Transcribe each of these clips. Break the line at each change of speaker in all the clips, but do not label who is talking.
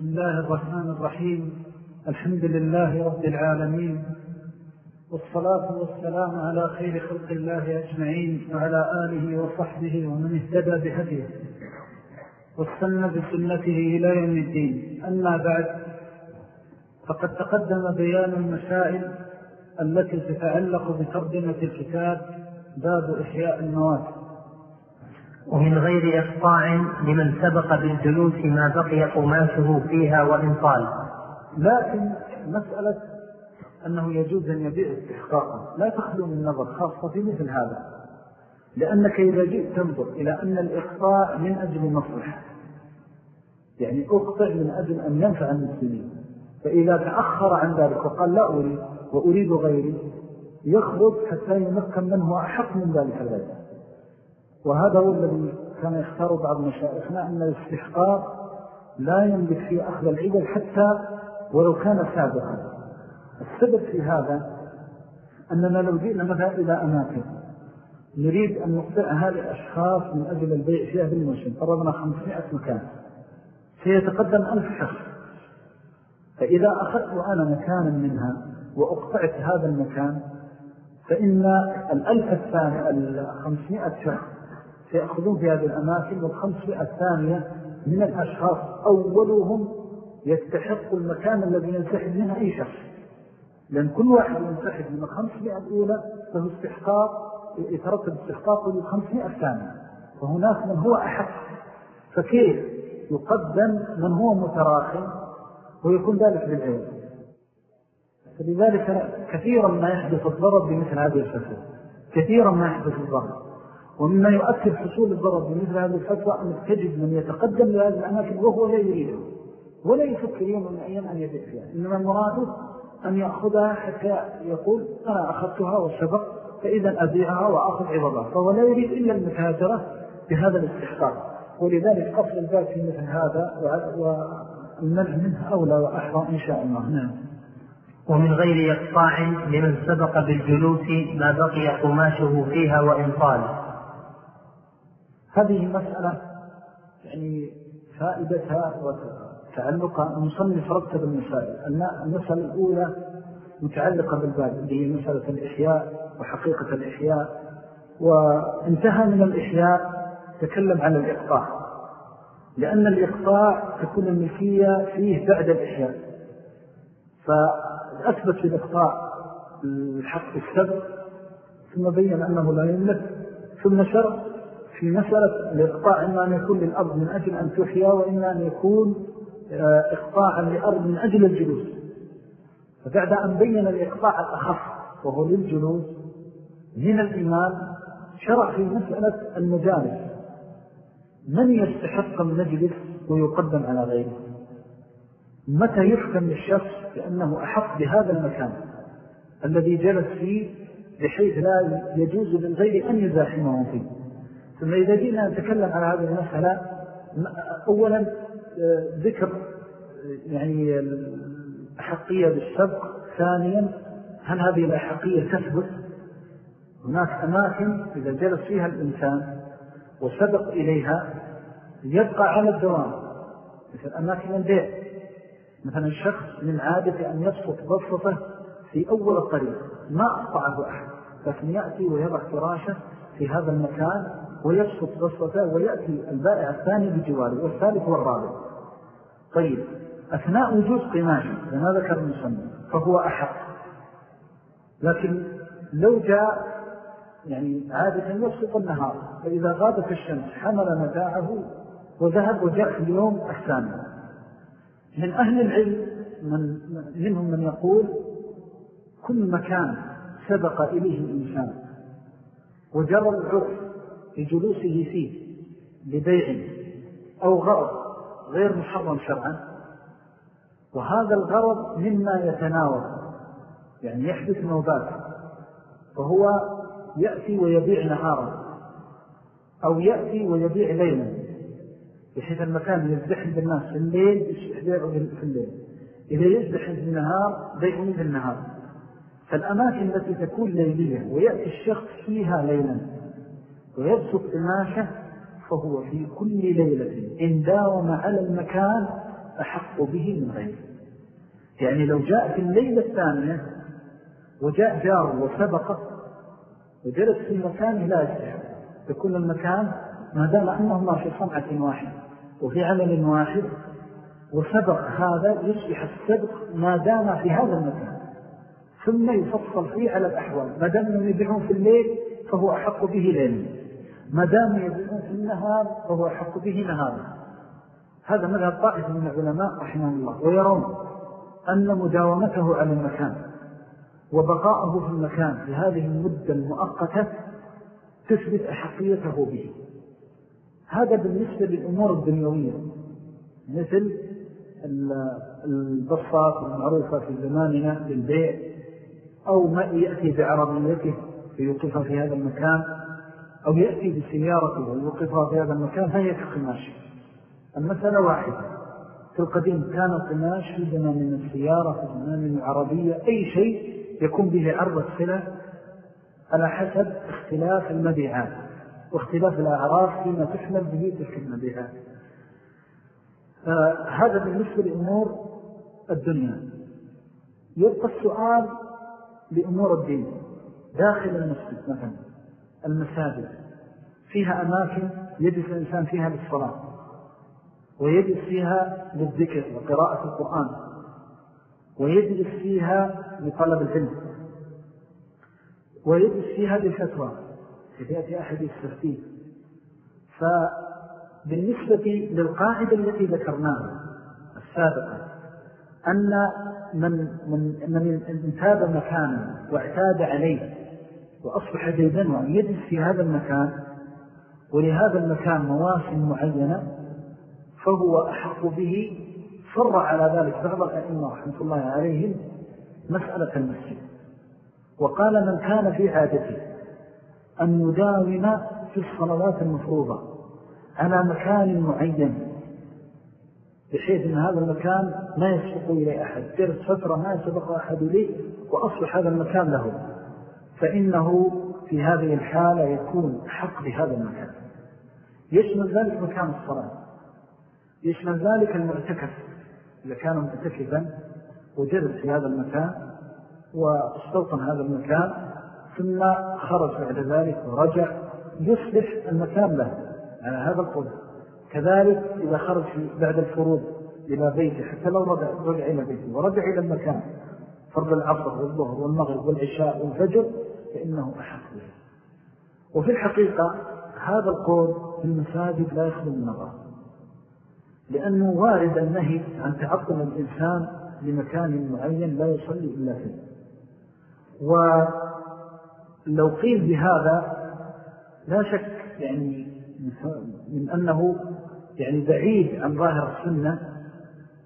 بسم الله الرحمن الرحيم. الحمد لله رب العالمين. والصلاة والسلام على خير خلق الله أجمعين وعلى آله وصحبه ومن اهتدى بهديه واستنى بسنته إلى يوم الدين. أما بعد فقد تقدم بيان المسائل التي تتعلق بترجمة الكتاب باب إحياء المواد.
ومن غير إقطاع لمن سبق بالجلوس ما بقي قماشه فيها وإن طال.
لكن مسألة أنه يجوز أن يبيع استحقاقا لا تخلو من نظر خاصة في مثل هذا لأنك إذا جئت تنظر إلى أن الإقطاع من أجل مصلحة يعني أقطع من أجل أن ينفع المسلمين فإذا تأخر عن ذلك وقال لا أريد وأريد غيري يخرج حتى يمكن من هو أحق من ذلك الغير وهذا هو الذي كان يختار بعض مشائخنا أن الاستحقاق لا يملك في أخذ العبل حتى ولو كان سابقا. السبب في هذا أننا لو جئنا مثلا إلى أماكن؟ نريد أن نقطع هذه الأشخاص من أجل البيع فيها بالموسم فرضنا 500 مكان. سيتقدم ألف شخص. فإذا أخذت أنا مكانا منها وأقطعت هذا المكان فإن الألف الثانية الخمسمائة شخص سيأخذون في هذه الأماكن والخمسمائة الثانية من الأشخاص. أولهم يستحق المكان الذي ينسحب منه أي شخص. لأن كل واحد ينسحب من الخمسمائة الأولى فهو استحقاق يترتب استحقاق للخمسمائة الثانية. فهناك من هو أحق. فكيف يقدم من هو متراخم ويكون ذلك بالعلم فلذلك كثيرا ما يحدث الضرر بمثل هذه الفتوى. كثيرا ما يحدث الضرر. ومما يؤكد حصول الضرر بمثل هذه الفتوى أنك تجد من يتقدم لهذه الأماكن وهو لا يريده. ولا يفكر يوم من أيام أن يبيع فيها. إنما مراده أن يأخذها حتى يقول أنا أخذتها وسبق فإذا أبيعها وأخذ عوضها. فهو لا يريد إلا المتاجرة بهذا الاستحقاق. ولذلك قصر الباب في مثل هذا والمنع منه أولى وأحرى إن شاء الله. نعم.
ومن غير إقطاع لمن سبق بالجلوس ما بقي قماشه فيها وإن طال.
هذه مسألة يعني فائدتها وتعلقها المصنف رتب المسائل. المسألة الأولى متعلقة بالباب اللي هي مسألة الإحياء وحقيقة الإحياء. وانتهى من الإحياء تكلم عن الإقطاع. لأن الإقطاع تكون الملكية فيه بعد الإحياء. فأثبت في الإقطاع الحق السبب ثم بين أنه لا يملك ثم شرع في مسألة الإقطاع إما أن يكون للأرض من أجل أن تحيا وإما أن يكون آه، إقطاعا لأرض من أجل الجلوس. فبعد أن بين الإقطاع الأخف وهو للجلوس من الإيمان شرع في مسألة المجالس. من يستحق المجلس ويقدم على غيره؟ متى يحكم للشخص بأنه أحق بهذا المكان الذي جلس فيه بحيث لا يجوز للغير أن يزاحمه فيه؟ ثم إذا جينا نتكلم على هذه المسألة أولا ذكر يعني الأحقية بالسبق. ثانيا هل هذه الأحقية تثبت؟ هناك أماكن إذا جلس فيها الإنسان وسبق إليها يبقى على الدوام. مثل أماكن البيع. مثلا الشخص من عادة أن يبسط بسطة في أول الطريق ما أقطعه أحد لكن يأتي ويضع فراشه في هذا المكان ويبسط بسطته ويأتي البائع الثاني بجواره والثالث والرابع طيب أثناء وجود قماشه لما ذكر المسلم فهو أحق. لكن لو جاء يعني عادة يبسط النهار فإذا غابت الشمس حمل متاعه وذهب وجاء في اليوم الثاني من أهل العلم من منهم من يقول كل مكان سبق إليه الإنسان وجرى العرف لجلوسه فيه لبيع أو غرض غير محرم شرعا. وهذا الغرض مما يتناول يعني يحدث نوبات فهو يأتي ويبيع نهارا أو يأتي ويبيع ليلا بحيث المكان يزدحم بالناس في الليل بيعه في الليل. إذا يزدحم في النهار بيعه في النهار. فالأماكن التي تكون ليلية ويأتي الشخص فيها ليلا ويبسط قماشه فهو في كل ليلة إن داوم على المكان أحق به من غيره. يعني لو جاء في الليلة الثانية وجاء جار وسبقه وجلس في مكانه لا يستحق. يكون المكان ما دام أنهما في صنعة واحدة وفي عمل واحد وسبق هذا يصبح السبق ما دام في هذا المكان. ثم يفصل فيه على الأحوال. ما دام يبيعون في الليل فهو أحق به ليلا. ما دام يبيعون في النهار فهو أحق به نهارا. هذا مذهب طائف من العلماء رحمه الله ويرون أن مداومته على المكان وبقاءه في المكان في هذه المدة المؤقتة تثبت أحقيته به. هذا بالنسبة للأمور الدنيوية مثل البصات المعروفة في زماننا للبيع أو ما يأتي بعربيته فيوقفها في هذا المكان أو يأتي بسيارته ويوقفها في هذا المكان فهي كقماش المسألة واحدة. في القديم كان القماش في زمان السيارة في زمان العربية أي شيء يكون به عرض السلة على حسب اختلاف المبيعات واختلاف الأعراف فيما تحمل به تلك المبيعات. آه هذا بالنسبة لأمور الدنيا. يبقى السؤال لأمور الدين. داخل المسجد مثلا المساجد. فيها أماكن يجلس الإنسان فيها للصلاة ويجلس فيها للذكر وقراءة القرآن ويجلس فيها لطلب العلم ويجلس فيها للفتوى. يأتي أحد يستفتيه. فبالنسبة للقاعدة التي ذكرناها السابقة أن من, من, من انتاب مكانا واعتاد عليه وأصبح جيدا وأن يجلس في هذا المكان ولهذا المكان مواسم معينة فهو أحق به فر على ذلك بعض الأئمة رحمة الله عليهم مسألة المسجد. وقال من كان في عادته أن يداوم في الصلوات المفروضة على مكان معين بحيث أن هذا المكان ما يسبق إليه أحد جرس فترة ما يسبق أحد إليه وأصبح هذا المكان له. فإنه في هذه الحالة يكون حق بهذا المكان. يشمل ذلك مكان الصلاة. يشمل ذلك المعتكف. إذا كان معتكفا وجلس في هذا المكان واستوطن هذا المكان ثم خرج بعد ذلك ورجع يصبح المكان له على هذا القدر كذلك إذا خرج بعد الفروض إلى بيته حتى لو رجع, رجع إلى بيته ورجع إلى المكان فرض العصر والظهر والمغرب والعشاء والفجر فإنه أحق به. وفي الحقيقة هذا القول في المساجد لا يخلو من النظر لأنه وارد النهي عن تعطل الإنسان لمكان معين لا يصلي إلا فيه. ولو قيل بهذا لا شك يعني من أنه يعني بعيد عن ظاهر السنة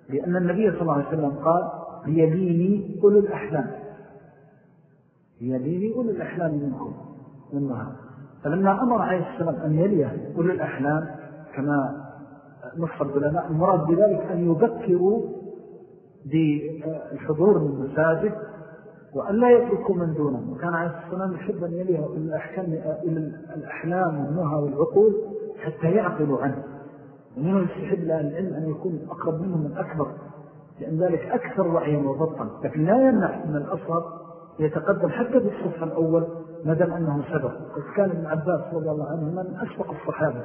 لأن النبي صلى الله عليه وسلم قال ليليني أولو الأحلام. ليليني أولو الأحلام منكم منها. فلما أمر عليه السلام أن يليه أولو الأحلام كما نص العلماء المراد بذلك أن يذكروا بالحضور من المساجد وأن لا يتركوا من دونه وكان عليه السلام يحب أن يليه إلى الأحلام والنهى والعقول حتى يعقلوا عنه. ومنه يستحب لأهل العلم أن يكون أقرب منهم الأكبر لأن ذلك أكثر وعيا وضبطا. لكن لا يمنع أن الأصغر يتقدم حتى بالصف الأول مدام أنه سبق. قد كان ابن عباس رضي الله عنه من أسبق الصحابة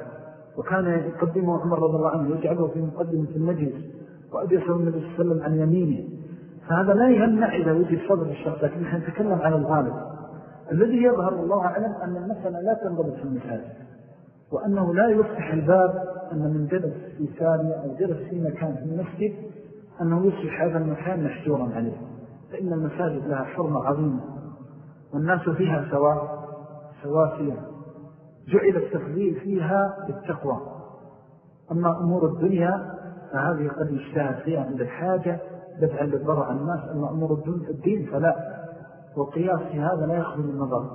وكان يقدمه عمر رضي الله عنه يجعله في مقدمة المجلس وأبي صلى الله عليه وسلم عن يمينه. فهذا لا يمنع إذا وجد فضل الشخص لكن نحن نتكلم على الغالب. الذي يظهر الله أعلم أن المسألة لا تنضبط في المساجد وأنه لا يفتح الباب أن من جلس في ثانية أو جلس في مكان في المسجد أنه يصبح هذا المكان محجورا عليه. فإن المساجد لها حرمة عظيمة والناس فيها سواء سواسية. جعل التفضيل فيها بالتقوى. أما أمور الدنيا فهذه قد يجتهد فيها عند الحاجة دفعا للضرع عن الناس. أما أمور الدين فلا. والقياس في هذا لا يخذ النظر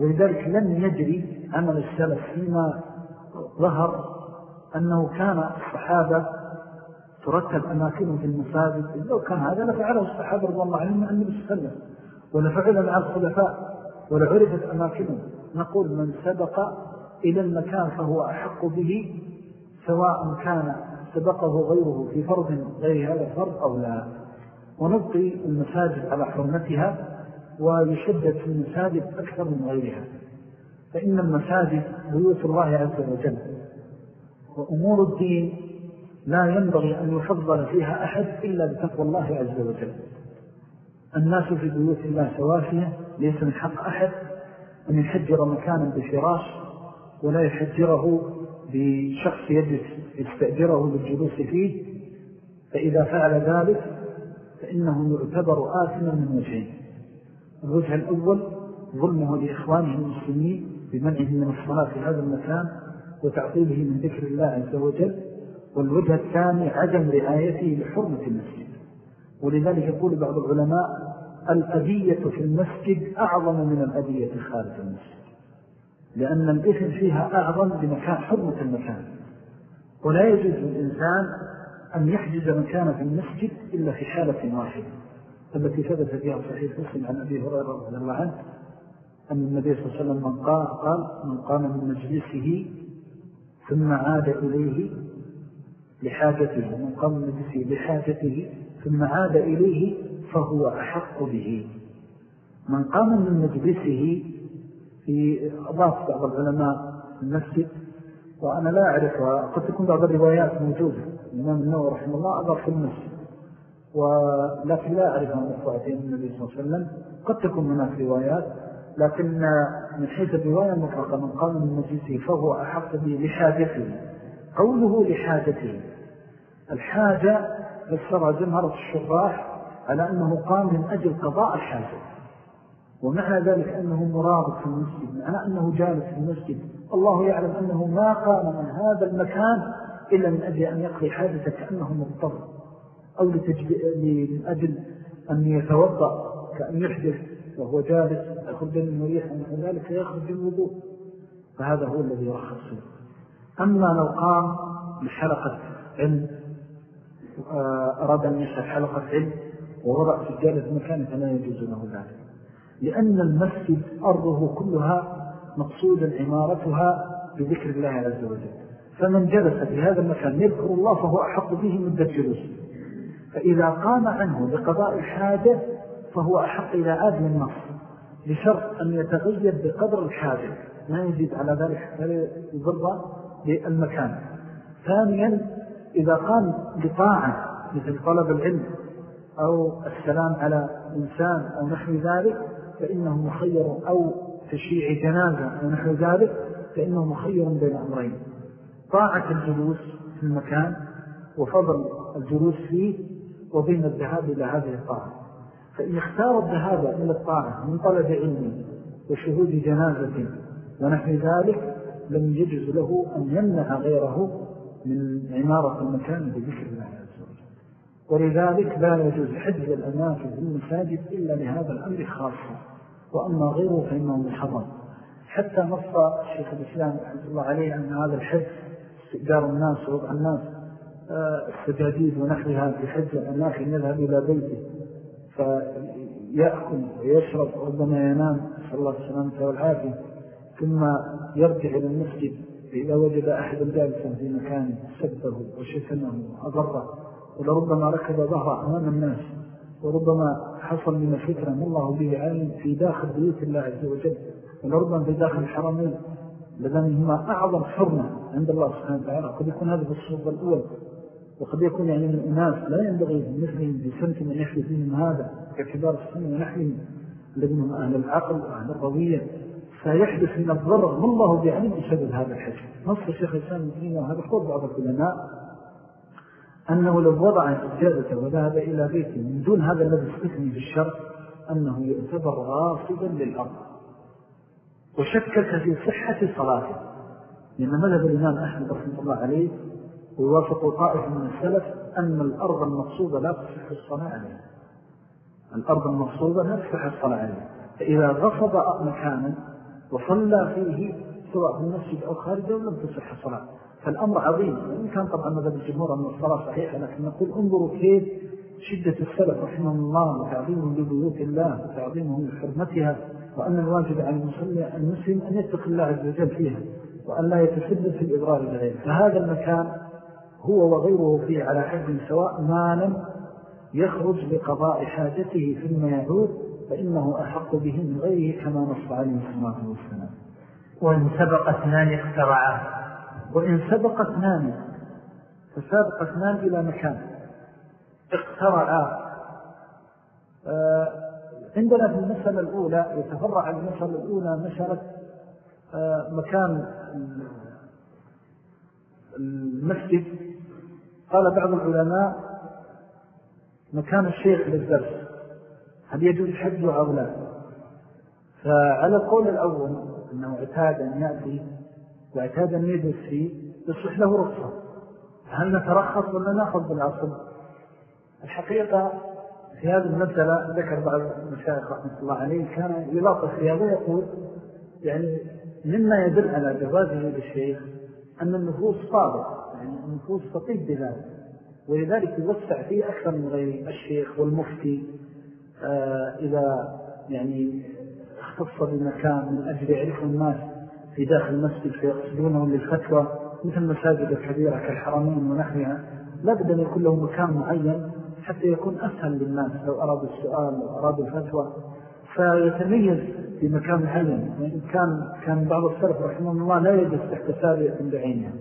ولذلك لم يجري عمل السلف فيما ظهر أنه كان الصحابة ترتب أماكنهم في المساجد. لو كان هذا لفعله الصحابة رضي الله عنهم عن النبي صلى الله عليه وسلم ولفعل مع الخلفاء ولعرفت أماكنهم. نقول من سبق إلى المكان فهو أحق به سواء كان سبقه غيره في فرض غير هذا الفرض أو لا. ونبقي المساجد على حرمتها ويشدد في المساجد أكثر من غيرها. فإن المساجد بيوت الله عز وجل وأمور الدين لا ينبغي أن يفضل فيها أحد إلا بتقوى الله عز وجل. الناس في بيوت الله سوافية ليس من حق أحد أن يحجر مكانا بفراش ولا يحجره بشخص يجلس يستأجره للجلوس فيه. فإذا فعل ذلك فإنه يعتبر آثما من وجهين الوجه الأول ظلمه لإخوانه المسلمين بمنعه من الصلاة في هذا المكان وتعطيله من ذكر الله عز وجل. والوجه الثاني عدم رعايته لحرمة المسجد. ولذلك يقول بعض العلماء الأذية في المسجد أعظم من الأذية خارج المسجد لأن الإثم فيها أعظم بمكان حرمة المكان. ولا يجوز للإنسان أن يحجز مكان في المسجد إلا في حالة واحدة التي ثبت فيها صحيح مسلم عن أبي هريرة رضي الله عنه أن النبي صلى الله عليه وسلم من قال, قال من قام من مجلسه ثم عاد إليه لحاجته ومن قام من لحاجته ثم عاد إليه فهو أحق به. من قام من مجلسه في أضاف بعض العلماء المسجد وأنا لا أعرفها قد تكون بعض الروايات موجودة الإمام النووي رحمه الله أضاف في المسجد ولكن لا أعرف عن أخواتين النبي صلى الله عليه وسلم. قد تكون هناك روايات لكن من حيث الرواية المطلقة من قام من مجلسه فهو أحق به لحاجته قوله لحاجته. الحاجة فسر جمهرة الشراح على أنه قام من أجل قضاء الحاجة. ومعنى ذلك أنه مرابط في المسجد معنى أنه جالس في المسجد الله يعلم أنه ما قام من هذا المكان إلا من أجل أن يقضي حاجة كأنه مضطر أو من أجل أن يتوضأ كأن يحدث وهو جالس يخرج منه ريح من ذلك فيخرج الوضوء. فهذا هو الذي يرخص أما لو قام بحلقة علم آه، أراد أن يشهد حلقة علم ووضع سجالة مكان فلا يجوز له ذلك. لأن المسجد أرضه كلها مقصودا عمارتها بذكر الله عز وجل. فمن جلس في هذا المكان يذكر الله فهو أحق به مدة جلوس فإذا قام عنه لقضاء الحاجة فهو أحق إلى عاد النص بشرط أن يتغير بقدر الحاجة. ما يزيد على ذلك حتى يضر للمكان. ثانيا إذا قام بطاعة مثل طلب العلم أو السلام على إنسان أو نحو ذلك فإنه مخير أو تشييع جنازة أو نحو ذلك فإنه مخير بين أمرين. طاعة الجلوس في المكان وفضل الجلوس فيه وبين الذهاب إلى هذه الطاعة. فإن اختار الذهاب إلى الطاعة من طلب علم وشهود جنازة ونحو ذلك لم يجز له أن يمنع غيره من عمارة المكان بذكر الله عز وجل. ولذلك لا يجوز حجز الأماكن في المساجد إلا لهذا الأمر خاصة وأما غيره فإنه محرم حتى نص الشيخ الإسلام رحمة الله عليه أن هذا الحج استئجار الناس ووضع الناس آه، السجاديد ونحوها في حج الأماكن يذهب إلى بيته فيأكل ويشرب ربما ينام. صلى الله عليه وسلم والعافية. ثم يرجع إلى المسجد إذا وجد أحد جالسا في مكان سبه وشتمه وأضره ولربما ركب ظهر أمام الناس وربما حصل من الفترة الله به عالم في داخل بيوت الله عز وجل ولربما في داخل الحرمين. لذلك أعظم حرمة عند الله سبحانه وتعالى. قد يكون هذا في الصورة الأول وقد يكون يعني من الناس لا ينبغي مثلهم بسنة من يحدث فيهم هذا ككبار السنة ونحن الذين هم أهل العقل وأهل الروية فيحدث من الضرر. ما الله بعلم بسبب هذا الحج نص الشيخ الإسلام المسلمين وهذا قول بعض العلماء أنه لو وضع سجادته وذهب إلى بيته من دون هذا الذي استثني في الشرع أنه يعتبر غاصبا للأرض. وشكك في صحة صلاته. لأن مذهب الإمام أحمد رحمة الله عليه ويوافق طائف من السلف أن الأرض المقصودة لا تصح الصلاة عليها. الأرض المقصودة لا تصح الصلاة عليها. فإذا غصب مكانا وصلى فيه سواء في المسجد أو خارجه لم تصح الصلاة. فالأمر عظيم. وإن كان طبعا مذهب الجمهور أن الصلاة صحيحة لكن نقول انظروا كيف شدة السلف رحمه الله وتعظيمهم لبيوت الله وتعظيمهم لحرمتها وأن الواجب على المسلم أن يتق الله عز وجل فيها وأن لا يتسبب في الإضرار لغيره. فهذا المكان هو وغيره فيه على حد سواء ما لم يخرج لقضاء حاجته ثم يعود فإنه أحق به من غيره كما نص عليه الصلاة والسلام.
وإن سبق اثنان اخترعا.
وإن سبق اثنان فسابق اثنان إلى مكان. اخترعا. آه، عندنا في المسألة الأولى يتفرع المسألة الأولى مسألة آه، مكان المسجد. قال بعض العلماء مكان الشيخ للدرس. هل يجوز حج أو لا؟ فعلى القول الأول أنه اعتاد أن يأتي واعتاد أن يجلس فيه يصلح له رخصة. هل نترخص ولا نأخذ بالعصب الحقيقة في هذه المسألة ذكر بعض المشايخ رحمة الله عليه كان يلاطف في هذا يقول يعني مما يدل على جوازه للشيخ أن النفوس صادق يعني النفوس تطيب بذلك ولذلك يوسع فيه أكثر من غير الشيخ والمفتي. إذا يعني اختص بمكان من أجل يعرف الناس في داخل المسجد فيقصدونهم للفتوى مثل المساجد الكبيرة كالحرمين ونحوها لابد أن يكون له مكان معين حتى يكون أسهل للناس لو أرادوا السؤال لو أرادوا الفتوى. فيتميز بمكان معين وإن كان كان بعض السلف رحمه الله لا يجلس تحت سابية بعينها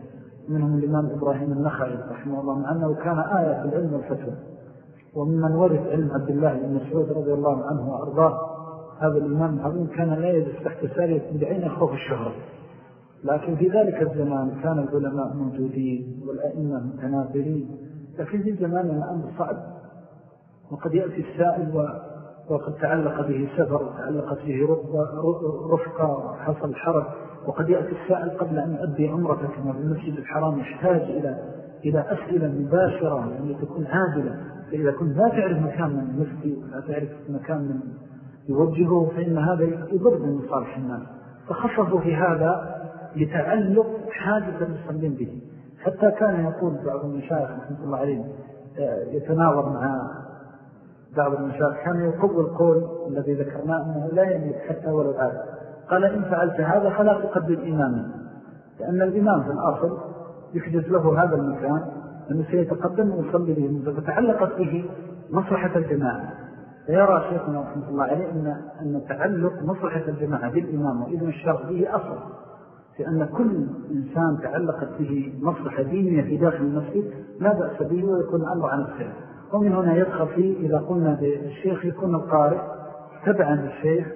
منهم الإمام إبراهيم النخعي رحمه الله مع أنه كان آية في العلم والفتوى. وممن ورث علم عبد الله بن مسعود رضي الله عنه وأرضاه هذا الإمام العظيم كان لا يجلس تحت سارية بعينه خوف الشهرة لكن في ذلك الزمان كان العلماء موجودين والأئمة متناظرين لكن في زماننا الأمر صعب. وقد يأتي السائل وقد تعلق به سفر وتعلقت به رفقة حصل حرب. وقد يأتي السائل قبل أن يؤدي عمرة كما في المسجد الحرام يحتاج إلى إلى أسئلة مباشرة يعني تكون عادلة فإذا كنت لا تعرف مكان من المسجد ولا تعرف مكان من يوجهه فإن هذا يضر من مصالح الناس. فخصصوا في هذا لتعلق حاجة المسلمين به. حتى كان يقول بعض المشايخ رحمة الله عليه آه، يتناظر مع بعض المشايخ كان يقول القول الذي ذكرناه أنه لا يملك حتى ولو عاد قال إن فعلت هذا فلا تقدم إماما لأن الإمام في الأصل يحجز له هذا المكان أنه سيتقدم ويصلي به فتعلقت به مصلحة الجماعة. فيرى شيخنا رحمة الله عليه أن, أن تعلق مصلحة الجماعة بالإمام وإذن الشرق به أصل لأن كل إنسان تعلقت به مصلحة دينية في داخل المسجد لا بأس به ويكون الأمر عن السلام ومن هنا يدخل فيه إذا قلنا بالشيخ يكون القارئ تبعا للشيخ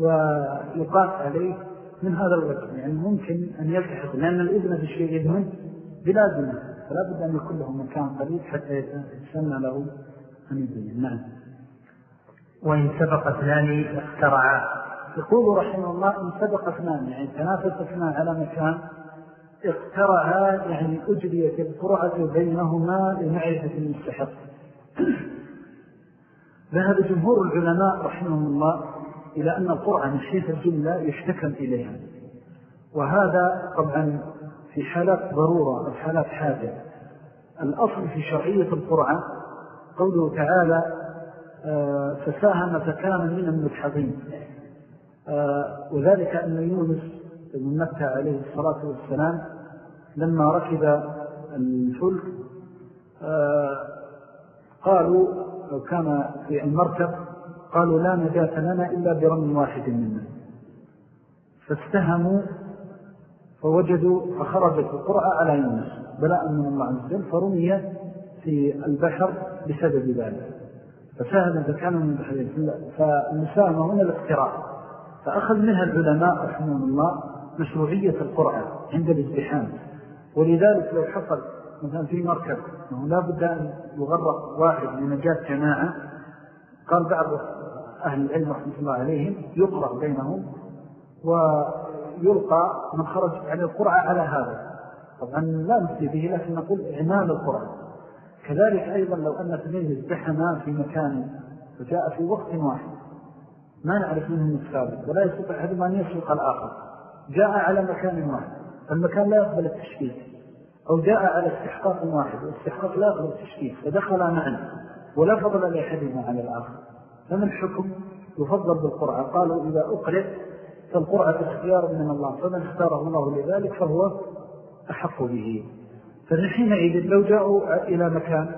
ويقاس عليه من هذا الوجه. يعني ممكن أن يلتحق لأن الإذن بالشيء إذن بلا دين. فلا بد أن يكون له مكان قريب حتى يتسنى له أن يبين. نعم.
وإن سبق اثنان اخترعا
يقول رحمه الله إن سبق اثنان يعني تنافس اثنان على مكان اخترعا يعني أجريت القرعة بينهما لمعرفة المستحق ذهب جمهور العلماء رحمهم الله إلى أن من حيث الجملة يشتكم إليها. وهذا طبعا في حالات ضرورة أو حالات حاجة. الأصل في شرعية القرعة قوله تعالى آه، فساهم فكان من المدحضين. آه، وذلك أن يونس بن مكة عليه الصلاة والسلام لما ركب الفلك آه، قالوا لو كان في المركب قالوا لا نجاة لنا إلا برم واحد منا. فاستهموا فوجدوا فخرجت القرأة على يونس. بلاء من الله عز وجل فرمي في البحر بسبب ذلك. فساهم فكان من البحرين فالمساهمة هنا الاقتراء فأخذ منها العلماء رحمه الله مشروعية القرآن عند الازدحام. ولذلك لو حصل مثلا في مركب لا بد أن يغرق واحد لنجاة جماعة قال بعض أهل العلم رحمة الله عليهم يقرأ بينهم ويلقى من خرج عن القرعة على هذا. طبعا لا نفسي به لكن نقول إعمال القرعة. كذلك أيضا لو أن اثنين ازدحما في مكان وجاء في وقت واحد. ما نعرف منهم السابق ولا يستطيع أحد أن يسلق الآخر. جاء على مكان واحد. فالمكان لا يقبل التشكيك. أو جاء على استحقاق واحد والاستحقاق لا يقبل التشكيك. فدخل معا ولا فضل لأحدهما على الآخر. فمن الحكم يفضل بالقرعة؟ قالوا إذا أقرأ فالقرعة اختيار من الله فمن اختاره الله لذلك فهو أحق به. فحينئذ لو جاءوا إلى مكان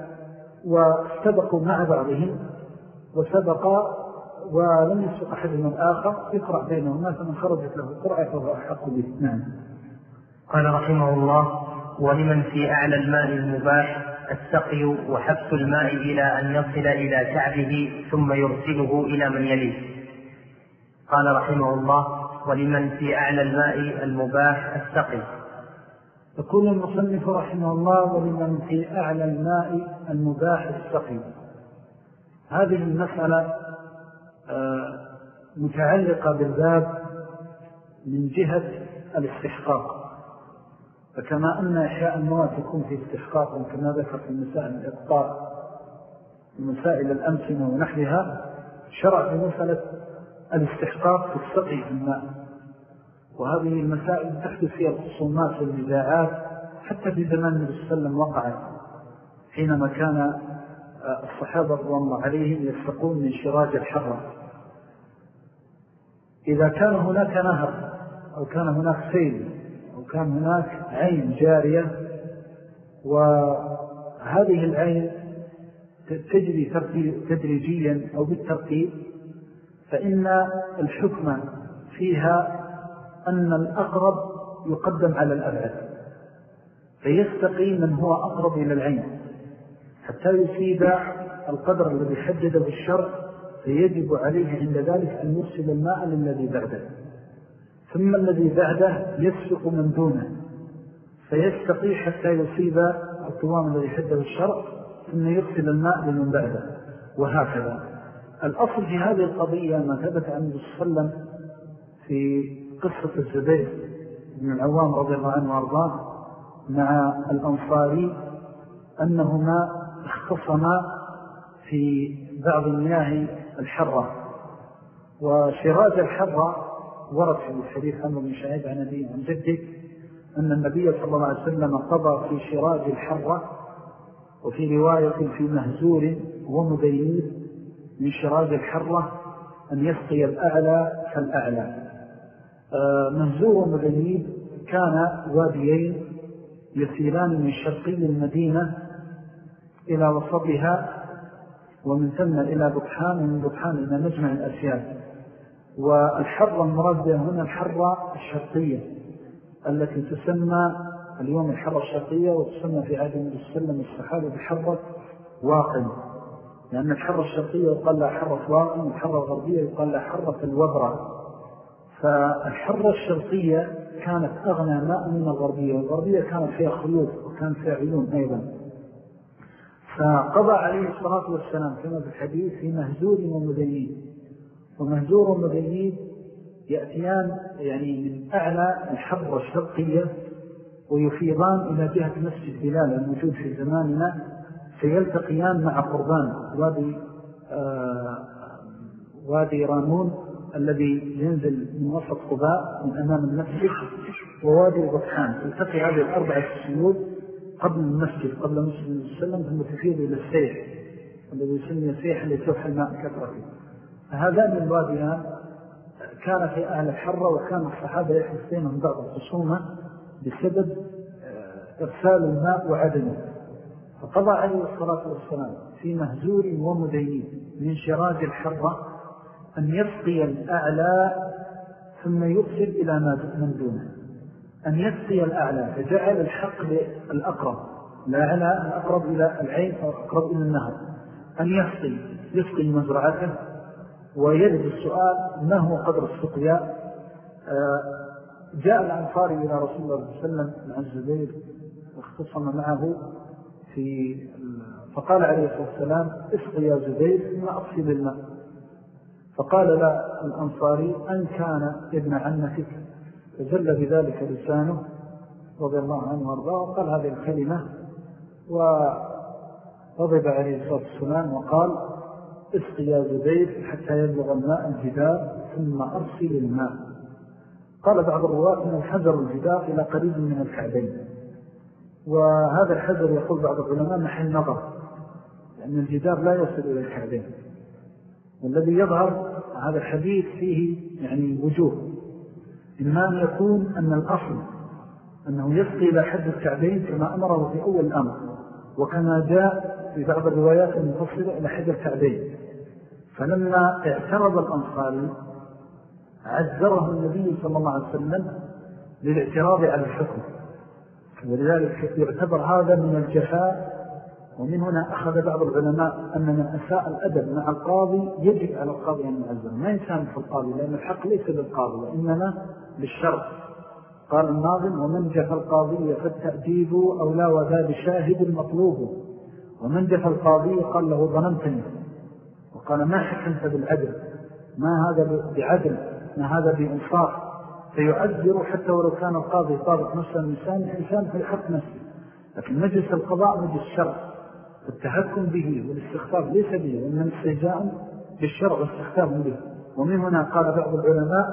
واستبقوا مع بعضهم وسبق ولم يسبق أحدهم الآخر يقرأ بينهما فمن خرجت له القرأة فهو أحق به. نعم.
قال رحمه الله ولمن في أعلى الماء المباح السقي وحبس الماء إلى أن يصل إلى كعبه ثم يرسله إلى من يليه. قال رحمه الله ولمن في أعلى الماء المباح السقي.
يقول المصنف رحمه الله ولمن في أعلى الماء المباح السقي. هذه المسألة آه، متعلقة بالباب من جهة الاستحقاق. فكما أن إحياء المواد يكون في استحقاق كما ذكر في مسائل الإبطاء ومسائل الأمسنة ونحلها شرع في مسألة الاستحقاق في السقي في الماء. وهذه المسائل تحدث فيها الخصومات والنزاعات حتى في زمان النبي صلى الله عليه وسلم وقعت حينما كان الصحابة رضي الله عليهم يستقون من شراج الحرة إذا كان هناك نهر أو كان هناك سيل كان هناك عين جارية وهذه العين تجري تدريجيا أو بالترتيب فإن الحكم فيها أن الأقرب يقدم على الأبعد فيستقي من هو أقرب إلى العين. حتى يصيب القدر الذي حدده الشرع فيجب عليه عند ذلك أن يرسل الماء للذي بعده. ثم الذي بعده يسفق من دونه فيستقي حتى يصيب القوام الذي حده الشرع ثم يرسل الماء لمن بعده وهكذا. الأصل في هذه القضية ما ثبت عن وسلم في قصة الزبير بن العوام رضي الله عنه وأرضاه مع الأنصاري أنهما اختصما في بعض المياه الحرة. وشراج الحرة ورد في الحديث أمر بن شعيب عن نبي عن جده أن النبي صلى الله عليه وسلم قضى في شراج الحرة وفي رواية في مهزور ومدينير من شراج الحرة أن يسقي الأعلى فالأعلى آه، مهزور ومدينير كان واديين يسيران من شرقي المدينة إلى وسطها ومن ثم إلى بطحان ومن بطحان إلى مجمع الأسياد. والحرة المراد هنا الحرة الشرقية التي تسمى اليوم الحرة الشرقية وتسمى في عهد النبي صلى الله عليه وسلم الصحابة بحرة واقم لأن الحرة الشرقية يقال لها حرة واقم والحرة الغربية يقال لها حرة الوبرة. فالحرة الشرقية كانت أغنى ماء من الغربية والغربية كانت فيها خلوط وكان فيها عيون أيضا. فقضى عليه الصلاة والسلام كما في الحديث في مهزور ومدنين ومهزور ومدنين يأتيان يعني من أعلى الحرة الشرقية ويفيضان إلى جهة مسجد بلال الموجود في زماننا فيلتقيان مع قربان وادي, آه وادي رانون الذي ينزل من وسط قباء من أمام المسجد ووادي البطحان. تلتقي هذه الأربعة السيود قبل المسجد قبل مسجد السلم ثم تفيد إلى السيح الذي يسمي السيح اللي توحى الماء كثرته فهذان الواديان كان في أهل الحرة وكان الصحابة يحدث بينهم بعض الخصومة بسبب آه، إرسال الماء وعدمه. فقضى عليه الصلاة والسلام في مهزور ومدين من شراج الحرة أن يسقي الأعلى ثم يرسل إلى من دونه. أن يسقي الأعلى فجعل الحق للأقرب الأعلى الأقرب إلى العين أو أقرب إلى النهر. أن يسقي يسقي مزرعته ويرد السؤال ما هو قدر السقياء آه، جاء الأنصاري إلى رسول الله صلى الله عليه وسلم مع الزبير واختصم معه في فقال عليه الصلاة والسلام اسقي يا زبير ثم أطفي بالماء. فقال لا الأنصاري أن كان ابن عمتك فزل بذلك لسانه رضي الله عنه وأرضاه وقال هذه الكلمة. وغضب عليه الصلاة والسلام وقال اسقي زبير حتى يبلغ الماء الجدار ثم أرسل الماء. قال بعض الرواة أن الحجر الجدار إلى قريب من الكعبين. وهذا الحجر يقول بعض العلماء محل نظر لأن الجدار لا يصل إلى الكعبين. والذي يظهر هذا الحديث فيه يعني وجوه. إما أن يكون أن الأصل أنه يسقي إلى حد الكعبين كما أمره في أول الأمر وكما جاء في بعض الروايات المفصلة إلى حد الكعبين. فلما اعترض الأنصاري عذره النبي صلى الله عليه وسلم للاعتراض على الحكم. ولذلك يعتبر هذا من الجفاء ومن هنا أخذ بعض العلماء أن من أساء الأدب مع القاضي يجب على القاضي أن يعزم ما يسامح القاضي لأن الحق ليس للقاضي وإنما للشرع قال الناظم ومن جف القاضي فالتأديب أو لا وذا بشاهد المطلوب ومن جف القاضي قال له ظننتني وقال ما حكمت بالعدل؟ ما هذا بعدل؟ ما هذا بإنصاف؟ فيعذر حتى ولو كان القاضي طابق نفسه الإنسان الإنسان في حق نفسه. لكن مجلس القضاء مجلس الشرع التحكم به والاستخفاف ليس به وإنما استهزاء بالشرع واستخفاف به. ومن هنا قال بعض العلماء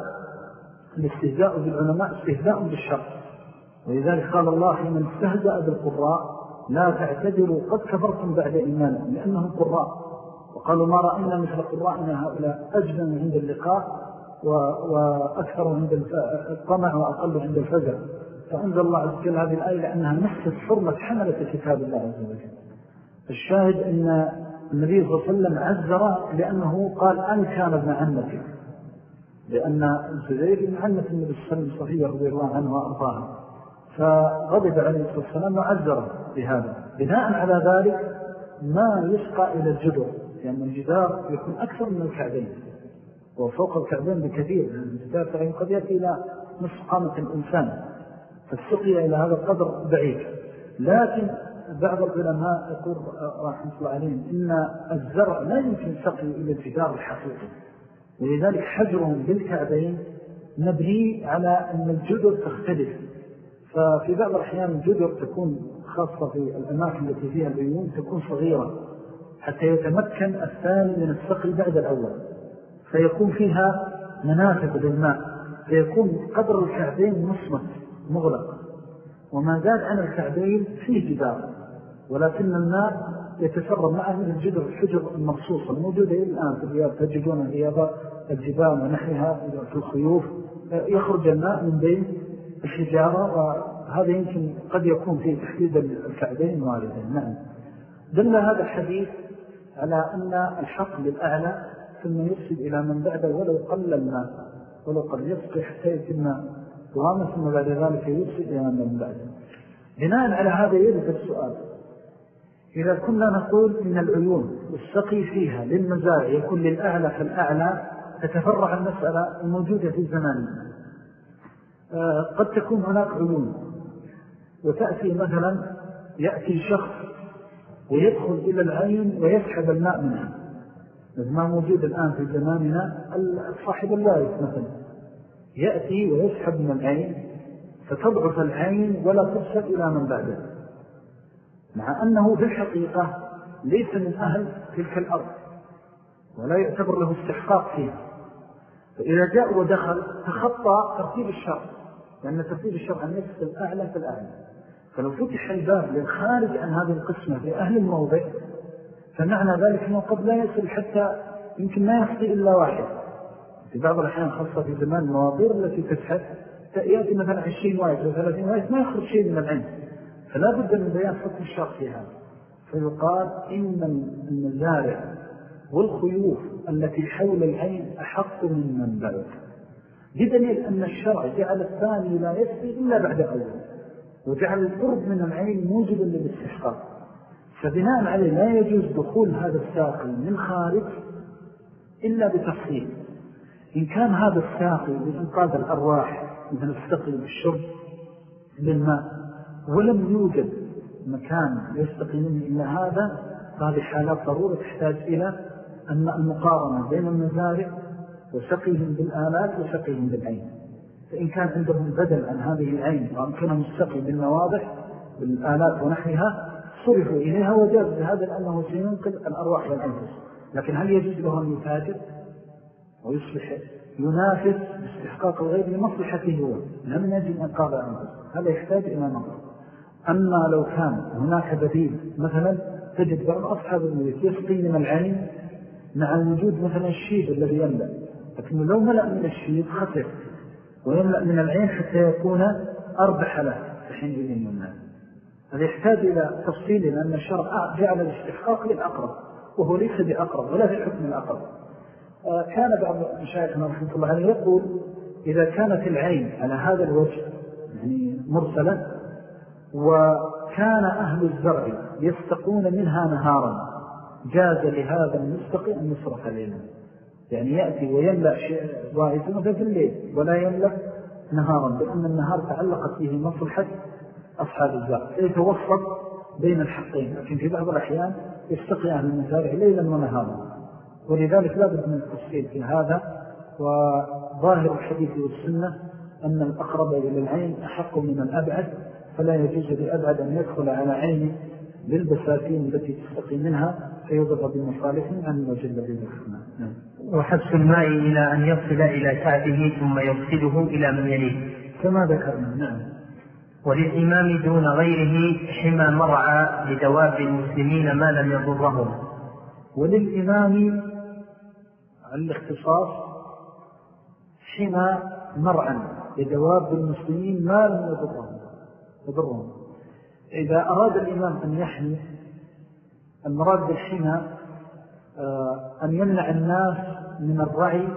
الاستهزاء بالعلماء استهزاء بالشرع. ولذلك قال الله من استهزأ بالقراء لا تعتذروا قد كفرتم بعد إيمانكم لأنهم قراء. وقالوا ما رأينا مثل قرائنا هؤلاء أجبن عند اللقاء وأكثر عند الطمع وأقل عند الفجر. فأنزل الله عز وجل هذه الآية لأنها نفس حرمة حملة كتاب الله عز وجل. الشاهد أن النبي صلى الله عليه وسلم عذر لأنه قال أن كان ابن عمتك. لأن الزبير ابن عمة النبي صلى الله عليه وسلم صفية رضي الله عنه وأرضاها فغضب عليه الصلاة والسلام وعذره بهذا. بناء على ذلك ما يسقى إلى الجدر لأن الجدار يكون أكثر من الكعبين وفوق الكعبين بكثير الجدار فإن قد يأتي إلى نصف قامة الإنسان فالسقية إلى هذا القدر بعيد. لكن بعض العلماء يقول رحمة الله عليهم إن الزرع لا يمكن سقي إلى الجدار الحقيقي. ولذلك حجرهم بالكعبين مبني على أن الجدر تختلف. ففي بعض الأحيان الجدر تكون خاصة في الأماكن التي فيها العيون تكون صغيرة حتى يتمكن الثاني من السقي بعد الأول. فيكون فيها منافذ للماء فيكون قدر الكعبين مصمت مغلق. وما زاد عن الكعبين فيه جدار ولكن الماء يتسرب معه من الجدر الحجر المرصوصة الموجودة الآن في الرياض. تجدون رياضة الجبال ونحيها في الخيوف. يخرج الماء من بين الحجارة وهذا يمكن قد يكون في تحديد الكعبين واردين نعم. دل هذا الحديث على أن الحق للأعلى ثم يرسل إلى من بعده ولو قل الماء ولو قل يسقي حتى يتم قوامه ثم بعد ذلك يرسل إلى من بعده. بناء على هذا يرد السؤال. إذا كنا نقول إن العيون والسقي فيها للمزارع يكون للأعلى فالأعلى تتفرع المسألة الموجودة في زماننا. قد تكون هناك عيون وتأتي مثلا يأتي شخص ويدخل إلى العين ويسحب الماء منها. ما موجود الآن في زماننا صاحب اللايف مثلا. يأتي ويسحب من العين فتضعف العين ولا ترسل إلى من بعده. مع أنه في الحقيقة ليس من أهل تلك الأرض ولا يعتبر له استحقاق فيها. فإذا جاء ودخل تخطى ترتيب الشرع لأن ترتيب الشرع يكسر الأعلى في الأعلى فلو فتح الباب للخارج عن هذه القسمة في أهل الموضع فمعنى ذلك أنه قد لا يصل حتى يمكن ما يخطي إلا واحد. في بعض الأحيان خاصة في زمان المواضير التي تسحب يأتي مثلا 20 واحد أو 30 واحد ما يخرج شيء من العين فلا بد من بيان حكم الشرع في هذا. فيقال إن المزارع والخيوف التي حول العين أحق من من بلد بدليل أن الشرع جعل الثاني لا يسري إلا بعد أول وجعل القرب من العين موجبا للاستحقاق. فبناء عليه لا يجوز دخول هذا الساقي من خارج إلا بتفصيل. إن كان هذا الساقي لإنقاذ الأرواح مثل السقي بالشرب للماء ولم يوجد مكان يستقي منه إلا هذا فهذه حالات ضرورة تحتاج إلى أن المقارنة بين المزارع وسقيهم بالآلات وسقيهم بالعين. فإن كان عندهم بدل عن هذه العين وأمكنهم السقي بالنواضح بالآلات ونحيها صرفوا إليها وجاز بهذا لأنه سينقذ الأرواح والأنفس. لكن هل يجوز له أن يتاجر ويصبح ينافس باستحقاق الغير لمصلحته هو. لم يجب أن قال أنفس. هذا يحتاج إلى نظر. أما لو كان هناك بديل مثلا تجد بعض أصحاب الملك يسقي من العين مع وجود مثلا الشيب الذي يملأ. لكنه لو ملأ من الشيب خسر ويملأ من العين حتى يكون أربح له فحينئذ يمنع هذا يحتاج إلى تفصيل لأن الشرع جعل الاستحقاق للأقرب وهو ليس بأقرب ولا في حكم الأقرب. آه، كان بعض مشايخنا رحمة الله عليه يقول إذا كانت العين على هذا الوجه يعني مرسلة وكان أهل الزرع يستقون منها نهارا جاز لهذا المستقي أن يصرف ليلا يعني يأتي ويملأ واحد في الليل ولا يملأ نهارا لأن النهار تعلقت به مصلحة أصحاب الزرع يتوسط بين الحقين لكن في بعض الأحيان يستقي أهل المزارع ليلا ونهارا. ولذلك لا بد من التفصيل في هذا وظاهر الحديث والسنة أن الأقرب إلى العين أحق من الأبعد فلا يجوز لأبعد أن يدخل على عين للبساتين التي تستقي منها فيضر بمصالح عن الوجه الذي ذكرنا
نعم. وحبس الماء إلى أن يصل إلى كعبه ثم يرسله إلى من يليه.
كما ذكرنا نعم.
وللإمام دون غيره حمى مرعى لدواب المسلمين ما لم يضرهم.
وللإمام الاختصاص حمى مرعى لدواب المسلمين ما لم يضرهم. يضرهم. إذا أراد الإمام أن يحمي المراد بالحمى آه، أن يمنع الناس من الرعي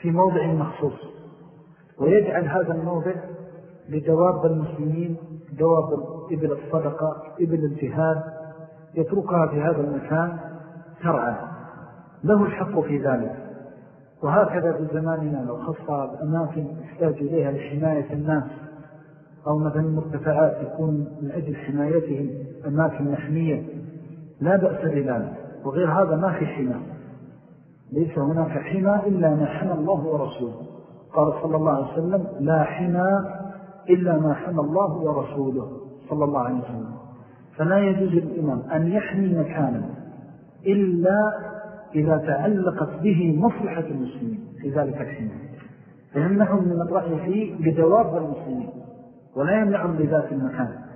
في موضع مخصوص ويجعل هذا الموضع لدواب المسلمين دواب إبل الصدقة إبل الجهاد يتركها في هذا المكان ترعى له الحق في ذلك. وهكذا في زماننا لو خصها الأماكن يحتاج إليها لحماية الناس أو مثلا مرتفعات يكون من أجل حمايتهم أماكن محمية لا بأس بذلك. وغير هذا ما في حمى. ليس هناك حمى إلا ما حمى الله ورسوله. قال صلى الله عليه وسلم لا حمى إلا ما حمى الله ورسوله. صلى الله عليه وسلم. فلا يجوز الإمام أن يحمي مكانا إلا إذا تعلقت به مصلحة المسلمين. في ذلك الحمى. فيمنعهم من الرأي فيه لجواب المسلمين. ولا يمنعهم لذات المكان.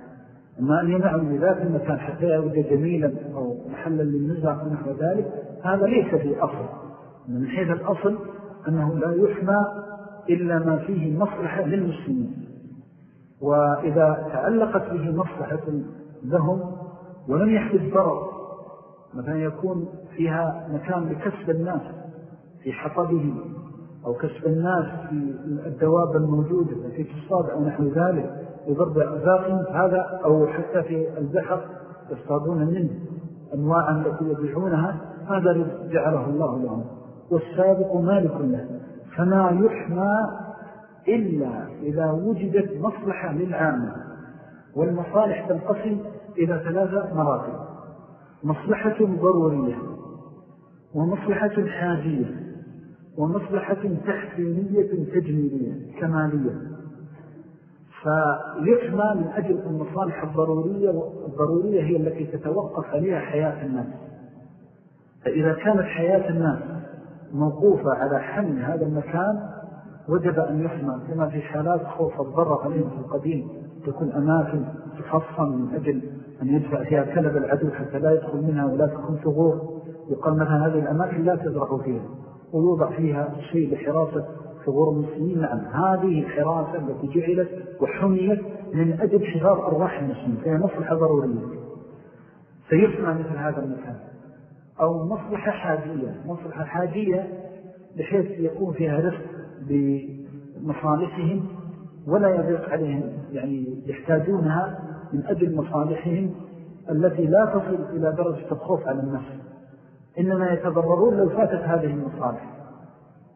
أما أن يمنعهم لذات المكان حتى يعود جميلا أو محلا للنزع أو نحو ذلك هذا ليس في أصل من حيث الأصل أنه لا يحمى إلا ما فيه مصلحة للمسلمين. وإذا تعلقت به مصلحة لهم ولم يحدث ضرر مثلا يكون فيها مكان لكسب الناس في حطبهم أو كسب الناس في الدواب الموجودة التي تصاد أو نحو ذلك يضرب أذاقهم هذا أو حتى في البحر يصطادون منه أنواعا التي يبيعونها هذا جعله الله لهم. والسابق مالك له. فما يحمى إلا إذا وجدت مصلحة للعامة. والمصالح تنقسم إلى ثلاثة مراتب مصلحة ضرورية ومصلحة حاجية ومصلحة تحسينية تجميلية كمالية. فيحمى من أجل المصالح الضرورية والضرورية هي التي تتوقف عليها حياة الناس. فإذا كانت حياة الناس موقوفة على حمل هذا المكان وجب أن يحمى كما في حالات خوف الضرر عليهم في القديم تكون أماكن تفصم من أجل أن يدفع فيها كلب العدو حتى لا يدخل منها ولا تكون ثغور. يقال مثلا هذه الأماكن لا تزرعوا فيها ويوضع فيها شيء لحراسة ثغور المسلمين نعم هذه الحراسة التي جعلت وحميت من أجل حفاظ أرواح المسلمين. فهي مصلحة ضرورية. سيسمى مثل هذا المكان. أو مصلحة حاجية. مصلحة حاجية بحيث يكون فيها رفق بمصالحهم ولا يضيق عليهم. يعني يحتاجونها من أجل مصالحهم التي لا تصل إلى درجة الخوف على النفس. إنما يتضررون لو فاتت هذه المصالح.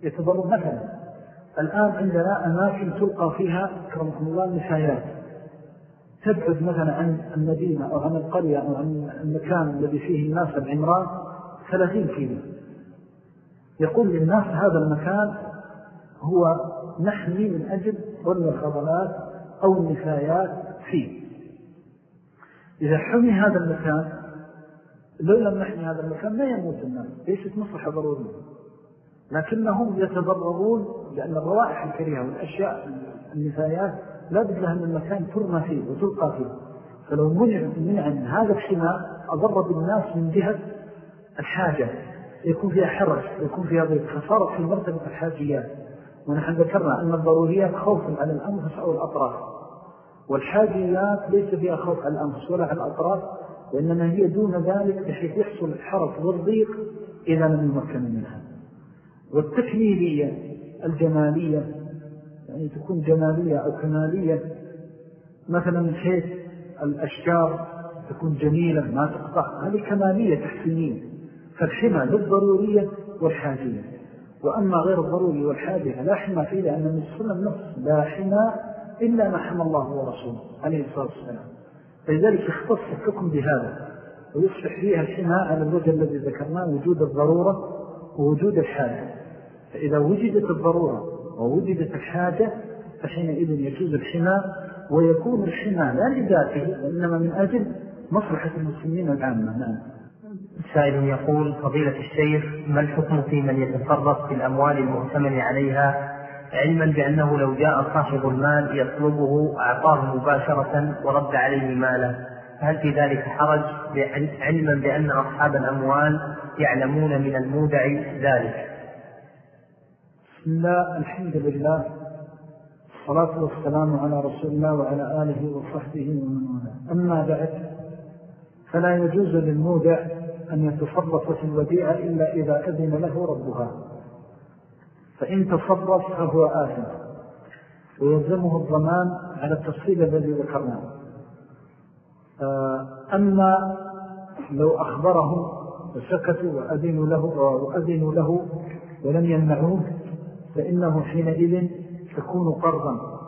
يتضرر مثلا. الآن عندنا أماكن تلقى فيها كرمكم الله نسايات تبعد مثلا عن المدينة أو عن القرية أو عن المكان الذي فيه الناس العمران ثلاثين كيلو. يقول للناس هذا المكان هو نحمي من أجل ظل الخضلات أو النسايات فيه. إذا حمي هذا المكان لو لم نحمي هذا المكان ما يموت الناس ليست مصلحة ضرورية. لكنهم يتضررون لأن الروائح الكريهة والأشياء النفايات لا بد لها أن المكان ترمى فيه وتلقى فيه. فلو منع منع من هذا الشماء أضر بالناس من جهة الحاجة. يكون فيها حرج يكون فيها ضيق. فصارت في مرتبة الحاجيات. ونحن ذكرنا أن الضروريات خوف على الأنفس أو الأطراف. والحاجيات ليس فيها خوف على الأنفس ولا على الأطراف وإنما هي دون ذلك بحيث يحصل الحرف والضيق إذا لم يمكن منها. والتكميلية الجمالية يعني تكون جمالية أو كمالية. مثلا حيث الأشجار تكون جميلة ما تقطع هذه كمالية تحسينية فالحمى للضرورية والحاجية. وأما غير الضروري والحاجة لا حمى فيه لأن السنة النفس لا حمى إلا ما حمى الله ورسوله عليه الصلاة والسلام. فلذلك يختص الحكم بهذا ويصبح فيها الحماء على الوجه الذي ذكرناه وجود الضرورة ووجود الحاجة. فإذا وجدت الضرورة ووجدت الحاجة فحينئذ يجوز الحماء ويكون الحماء لا لذاته وإنما من أجل مصلحة المسلمين العامة. نعم.
سائل يقول فضيلة الشيخ ما الحكم في من يتصرف في الأموال المؤتمن عليها؟ علما بأنه لو جاء صاحب المال يطلبه أعطاه مباشرة ورد عليه ماله. هل في ذلك حرج؟ علما بأن أصحاب الأموال يعلمون من المودع ذلك.
بسم الله الحمد لله الصلاة والسلام على رسول الله وعلى آله وصحبه ومن والاه. أما بعد فلا يجوز للمودع أن يتصرف في الوديعة إلا إذا أذن له ربها. فإن تصرف فهو آثم ويلزمه الضمان على التفصيل الذي ذكرناه. آه، أما لو أخبرهم وسكتوا وأذنوا له, وأذنوا له ولم يمنعوه فإنه حينئذ تكون قرضا.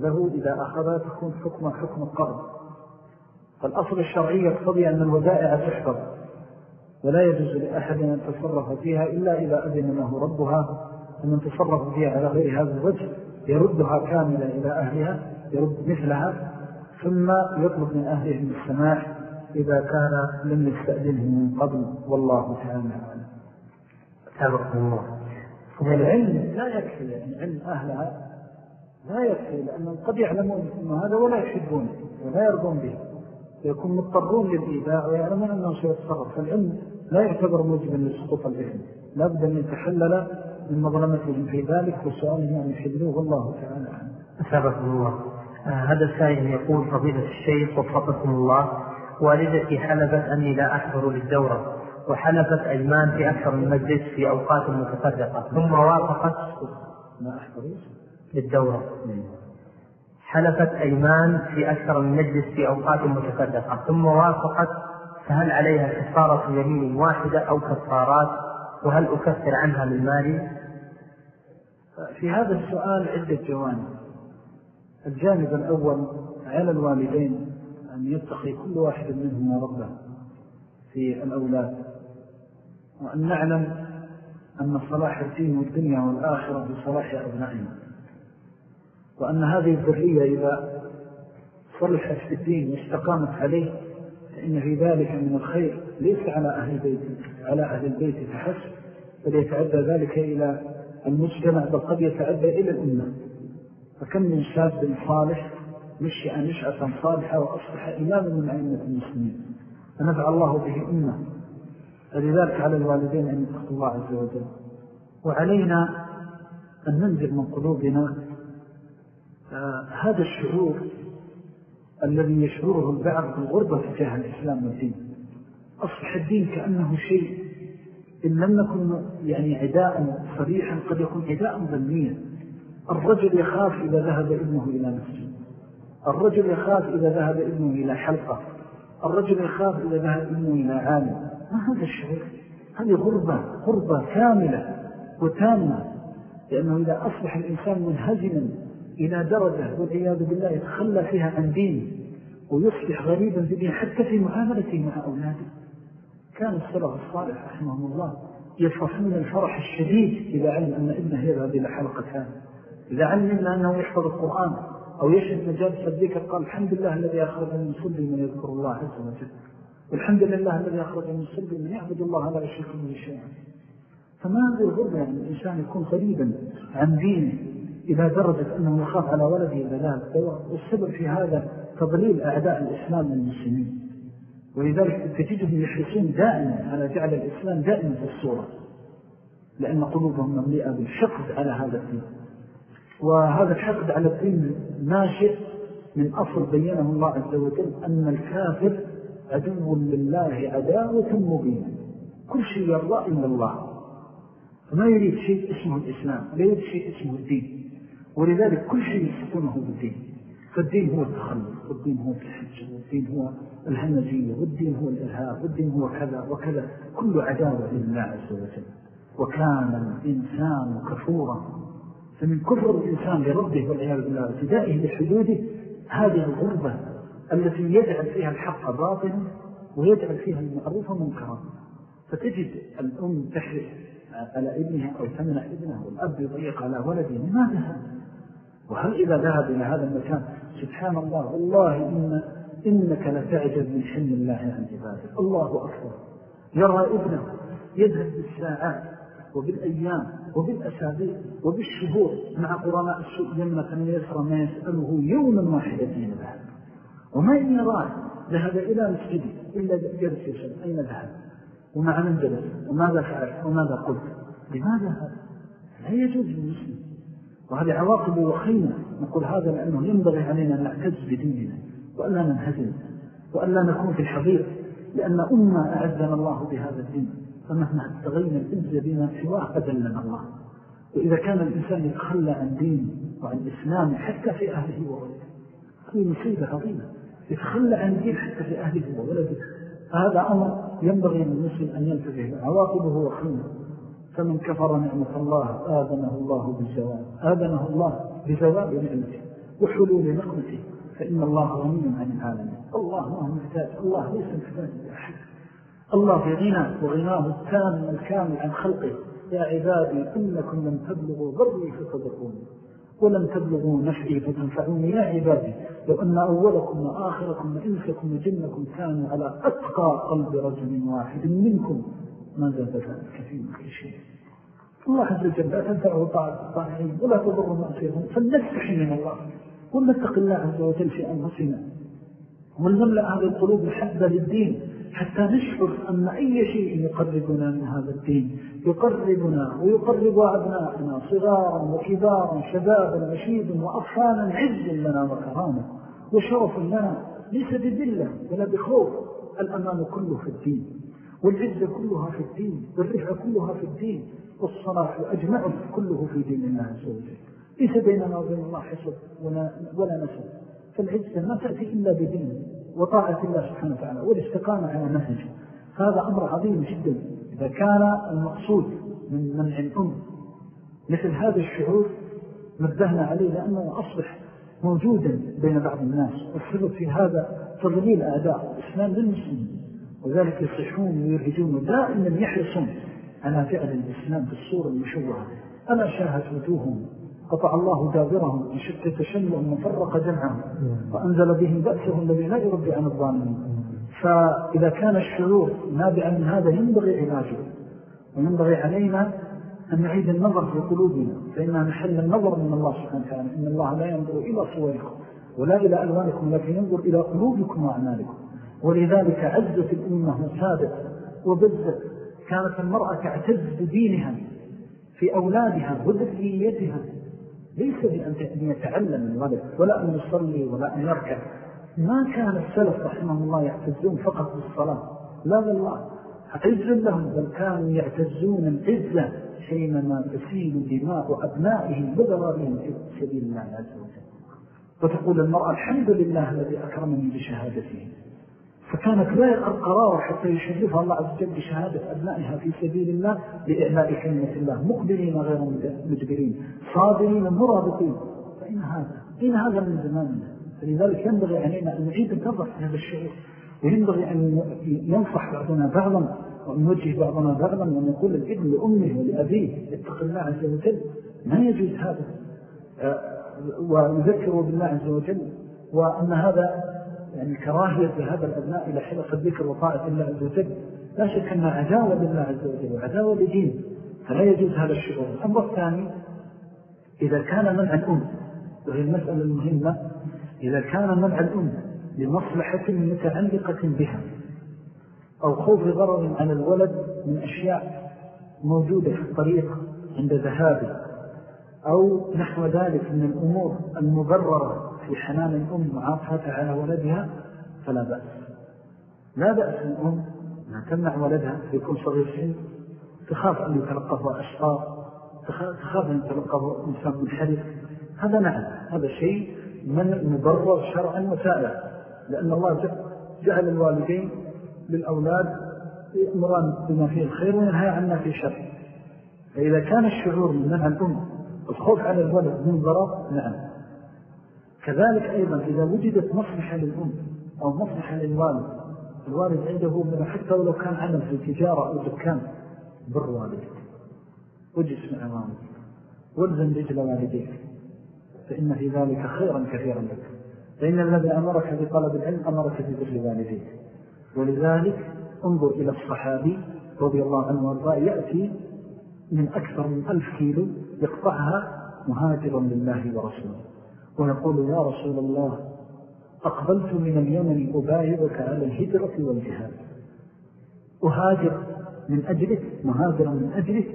له إذا أخذها تكون حكم حكم القرض. فالأصل الشرعي يقتضي أن الودائع تحفظ ولا يجوز لأحد أن يتصرف فيها إلا إذا أذن له ربها. أن تصرف فيها على غير هذا الوجه يردها كاملة إلى أهلها يرد مثلها ثم يطلب من أهلهم السماح إذا كان لم يستأذنه من قبل. والله تعالى أعلم.
الله.
العلم لا يكفي يعني علم أهلها لا يكفي لأنهم قد يعلمون أن هذا ولا يحبونه ولا يرضون به. يكون مضطرون للإيداء ويعلمون أنه سيتصرف. فالعلم لا يعتبر موجبا لسقوط الإثم لابد أن يتحلل من مظلمتهم في ذلك وسؤالهم أن يحلوه الله تعالى
أثابكم الله. آه هذا السائل يقول فضيلة الشيخ وفقكم الله والدتي حلفت أني لا أحضر للدورة. وحلفت أيمان في أكثر من مجلس في أوقات متفرقة. ثم وافقت للدورة. حلفت أيمان في أكثر من مجلس في أوقات متفرقة. ثم وافقت فهل عليها كفارة يمين واحدة أو كفارات؟ وهل أكفر عنها من مالي؟
في هذا السؤال عدة جوانب. الجانب الأول على الوالدين أن يتقي كل واحد منهم ربه في الأولاد. وأن نعلم أن صلاح الدين والدنيا والآخرة بصلاح أبنائهم وأن هذه الذرية إذا صلحت في الدين واستقامت عليه فإن في ذلك من الخير. ليس على أهل البيت على أهل البيت فحسب بل يتعدى ذلك إلى المجتمع بل قد يتعدى إلى الأمة. فكم من شاب صالح نشأ نشأة صالحة وأصبح إماما من أئمة المسلمين. فنفع الله به أمة. فلذلك على الوالدين أن يتقوا الله عز وجل. وعلينا أن ننزل من قلوبنا آه هذا الشعور الذي يشعره البعض بالغربة تجاه الإسلام والدين. أصبح الدين كأنه شيء إن لم نكن يعني عداء صريحا قد يكون عداء ظنيا. الرجل يخاف إذا ذهب ابنه إلى مسجد. الرجل يخاف إذا ذهب ابنه إلى حلقة. الرجل يخاف إذا ذهب ابنه إلى عالم. ما هذا الشعور هذه غربة غربة كاملة وتامة لأنه إذا أصبح الإنسان منهزما إلى درجة والعياذ بالله يتخلى فيها عن دين ويصبح غريبا في دين حتى في معاملته مع أولاده. كان السلف الصالح رحمه الله يفرحون الفرح الشديد إذا علم أن ابنه يذهب إلى حلقة ثانية إذا علم أنه يحفظ القرآن أو يشهد مجالس الذكر قال الحمد لله الذي أخرج من صلب من يذكر الله عز وجل. والحمد لله الذي أخرج من صلب من يعبد الله لا يشرك به شيئا فما هذه الغربة يعني الإنسان يكون قريبا عن دينه إذا درجت أنه يخاف على ولده إذا والسبب في هذا تضليل أعداء الإسلام للمسلمين. ولذلك تجدهم يحرصون دائما على جعل الإسلام دائما في الصورة لأن قلوبهم مملئة بالحقد على هذا الدين. وهذا الحقد على الدين ناشئ من أصل بينه الله عز وجل أن الكافر عدو لله عداوة مبينة كل شيء يرضى إلا الله. فما يريد شيء اسمه الإسلام لا يريد شيء اسمه الدين. ولذلك كل شيء يسكنه بالدين. فالدين هو التخلف والدين هو التحج والدين هو الهمجية والدين هو الإرهاب والدين هو كذا وكذا. كل عداوة لله عز وجل. وكان الإنسان كفورا. فمن كفر الإنسان لربه والعياذ بالله ابتدائه لحدوده هذه الغربة التي يجعل فيها الحق باطلا ويجعل فيها المعروف منكرا. فتجد الأم تحرص على ابنها أو تمنع ابنها والأب يضيق على ولده. لماذا؟ وهل إذا ذهب إلى هذا المكان سبحان الله والله إن إنك لتعجب من حلم الله عن عباده. الله أكبر. يرى ابنه يذهب بالساعات وبالأيام وبالأسابيع وبالشهور مع قرناء السوء يمنة يسرى ما يسأله يوما واحدا دين ذهب وما إن يراه ذهب إلى مسجده إلا جلس يسأل أين ذهب؟ ومع من جلس؟ وماذا فعل وماذا قلت؟ لماذا هذا؟ لا يجوز للمسلم. وهذه عواقب وخيمة. نقول هذا لأنه ينبغي علينا أن نعتز بديننا وألا ننهزم وألا نكون في الحضير لأن أمة أعزنا الله بهذا الدين. فمهما ابتغينا الإنزة بما سواه أدلنا الله. وإذا كان الإنسان يتخلى عن دين وعن إسلام حتى في أهله وولده هذه مصيبة عظيمة. يتخلى عن دين حتى في أهله وولده هذا أمر ينبغي للمسلم أن ينتبه عواقبه وخيمة فمن كفر نعمة الله آذنه الله بالزوال آذنه الله بزوال نعمته وحلول نقمته. فإن الله غني عن العالمين. الله ما هو محتاج. الله ليس محتاج لأحد الله في غنى وغناه التام الكامل عن خلقه. يا عبادي إنكم لم تبلغوا ضري فتضروني ولم تبلغوا نفعي فتنفعوني. يا عبادي لو أن أولكم وآخركم وإنسكم وجنكم كانوا على أتقى قلب رجل واحد منكم ما زاد ذلك في كل شيء؟ الله عز وجل لا تنفعه طاعين ولا تضر مأسيهم فلنستحي من الله. ولنتق الله عز وجل في أنفسنا. ولنملأ هذه القلوب محبة للدين. حتى نشعر أن أي شيء يقربنا من هذا الدين يقربنا ويقرب أبنائنا صغارا وكبارا شبابا وشيبا وأطفالا عز لنا وكرامة وشرف لنا ليس بذلة ولا بخوف الأمان كله في الدين والعزة كلها في الدين والرفع كلها في الدين والصلاح وأجمعه كله في دين الله عز وجل. ليس بيننا وبين الله حسب ولا نسب فالعزة ما تأتي إلا بدين. وطاعة الله سبحانه وتعالى والاستقامة على منهج هذا أمر عظيم جدا. إذا كان المقصود من منع الأم مثل هذا الشعور نبهنا عليه لأنه أصبح موجودا بين بعض الناس. والسبب في هذا تضليل أعداء الإسلام للمسلمين وذلك يصحون ويرهجون ودائما يحرصون على فعل الإسلام بالصورة المشوهة. ألا شاهت وجوههم قطع الله دابرهم من شتى تشنهم وفرق جمعهم وأنزل بهم بأسهم الذي لا يربي عن الظالمين. فإذا كان الشعور نابعا من هذا ينبغي علاجه. وينبغي علينا أن نعيد النظر في قلوبنا. فإنها نحل النظر من الله سبحانه وتعالى. إن الله لا ينظر إلى صوركم ولا إلى ألوانكم لكن ينظر إلى قلوبكم وأعمالكم. ولذلك عزت الأمة وسادت وبزت كانت المرأة تعتز بدينها في أولادها وذريتها. ليس بأن يتعلم الولد ولا أن يصلي ولا أن يركع. ما كان السلف رحمه الله يعتزون فقط بالصلاة. لا والله. عز لهم بل كانوا يعتزون العزة حينما تسيل دماء أبنائهم بضرارهم في سبيل الله عز وجل. وتقول المرأة الحمد لله الذي أكرمني بشهادته. فكانت لا القرار حتى يشرفها الله عز وجل بشهادة أبنائها في سبيل الله لإعلاء كلمة الله. مقبلين غير مجبرين صادرين مرابطين. فإن هذا إن هذا من زماننا فلذلك ينبغي علينا أن نعيد النظر في هذا الشعور وينبغي أن ينصح بعضنا بعضا وأن نوجه بعضنا بعضا وأن يقول الابن لأمه ولأبيه اتق الله عز وجل. ما يجوز هذا؟ آه، ويذكروا بالله عز وجل وأن هذا يعني كراهية لهذا الأبناء إلى حلق الذكر وطاعة الله عز وجل. لا شك أنها عداوة لله عز وجل وعداوة لدين فلا يجوز هذا الشعور. الأمر الثاني إذا كان منع الأم وهي المسألة المهمة إذا كان منع الأم لمصلحة متعلقة بها أو خوف ضرر على الولد من أشياء موجودة في الطريق عند ذهابه أو نحو ذلك من الأمور المبررة في حنان الأم وعاطفتها على ولدها فلا بأس. لا بأس الأم أن تمنع ولدها يكون صغير سن تخاف أن يتلقفه أشقار تخاف أن يتلقفه إنسان منحرف. هذا نعم هذا شيء من مبرر شرعا وسائلا. لأن الله جعل الوالدين للأولاد يأمران بما فيه الخير وينهى عنا في شر. فإذا كان الشعور من منع الأم الخوف على الولد من ضرر نعم. كذلك أيضا إذا وجدت مصلحة للأم أو مصلحة للوالد الوالد عنده من حتى ولو كان عمل في تجارة أو دكان بر والدك وجس مع والدك. والزم رجل والديك. فإن في ذلك خيرا كثيرا لك. فإن الذي أمرك بطلب العلم أمرك ببر والديك. ولذلك انظر إلى الصحابي رضي الله عنه وأرضاه يأتي من أكثر من ألف كيلو يقطعها مهاجرا لله ورسوله. ويقول يا رسول الله أقبلت من اليمن أبايعك على الهجرة والجهاد. أهاجر من أجلك مهاجرا من أجلك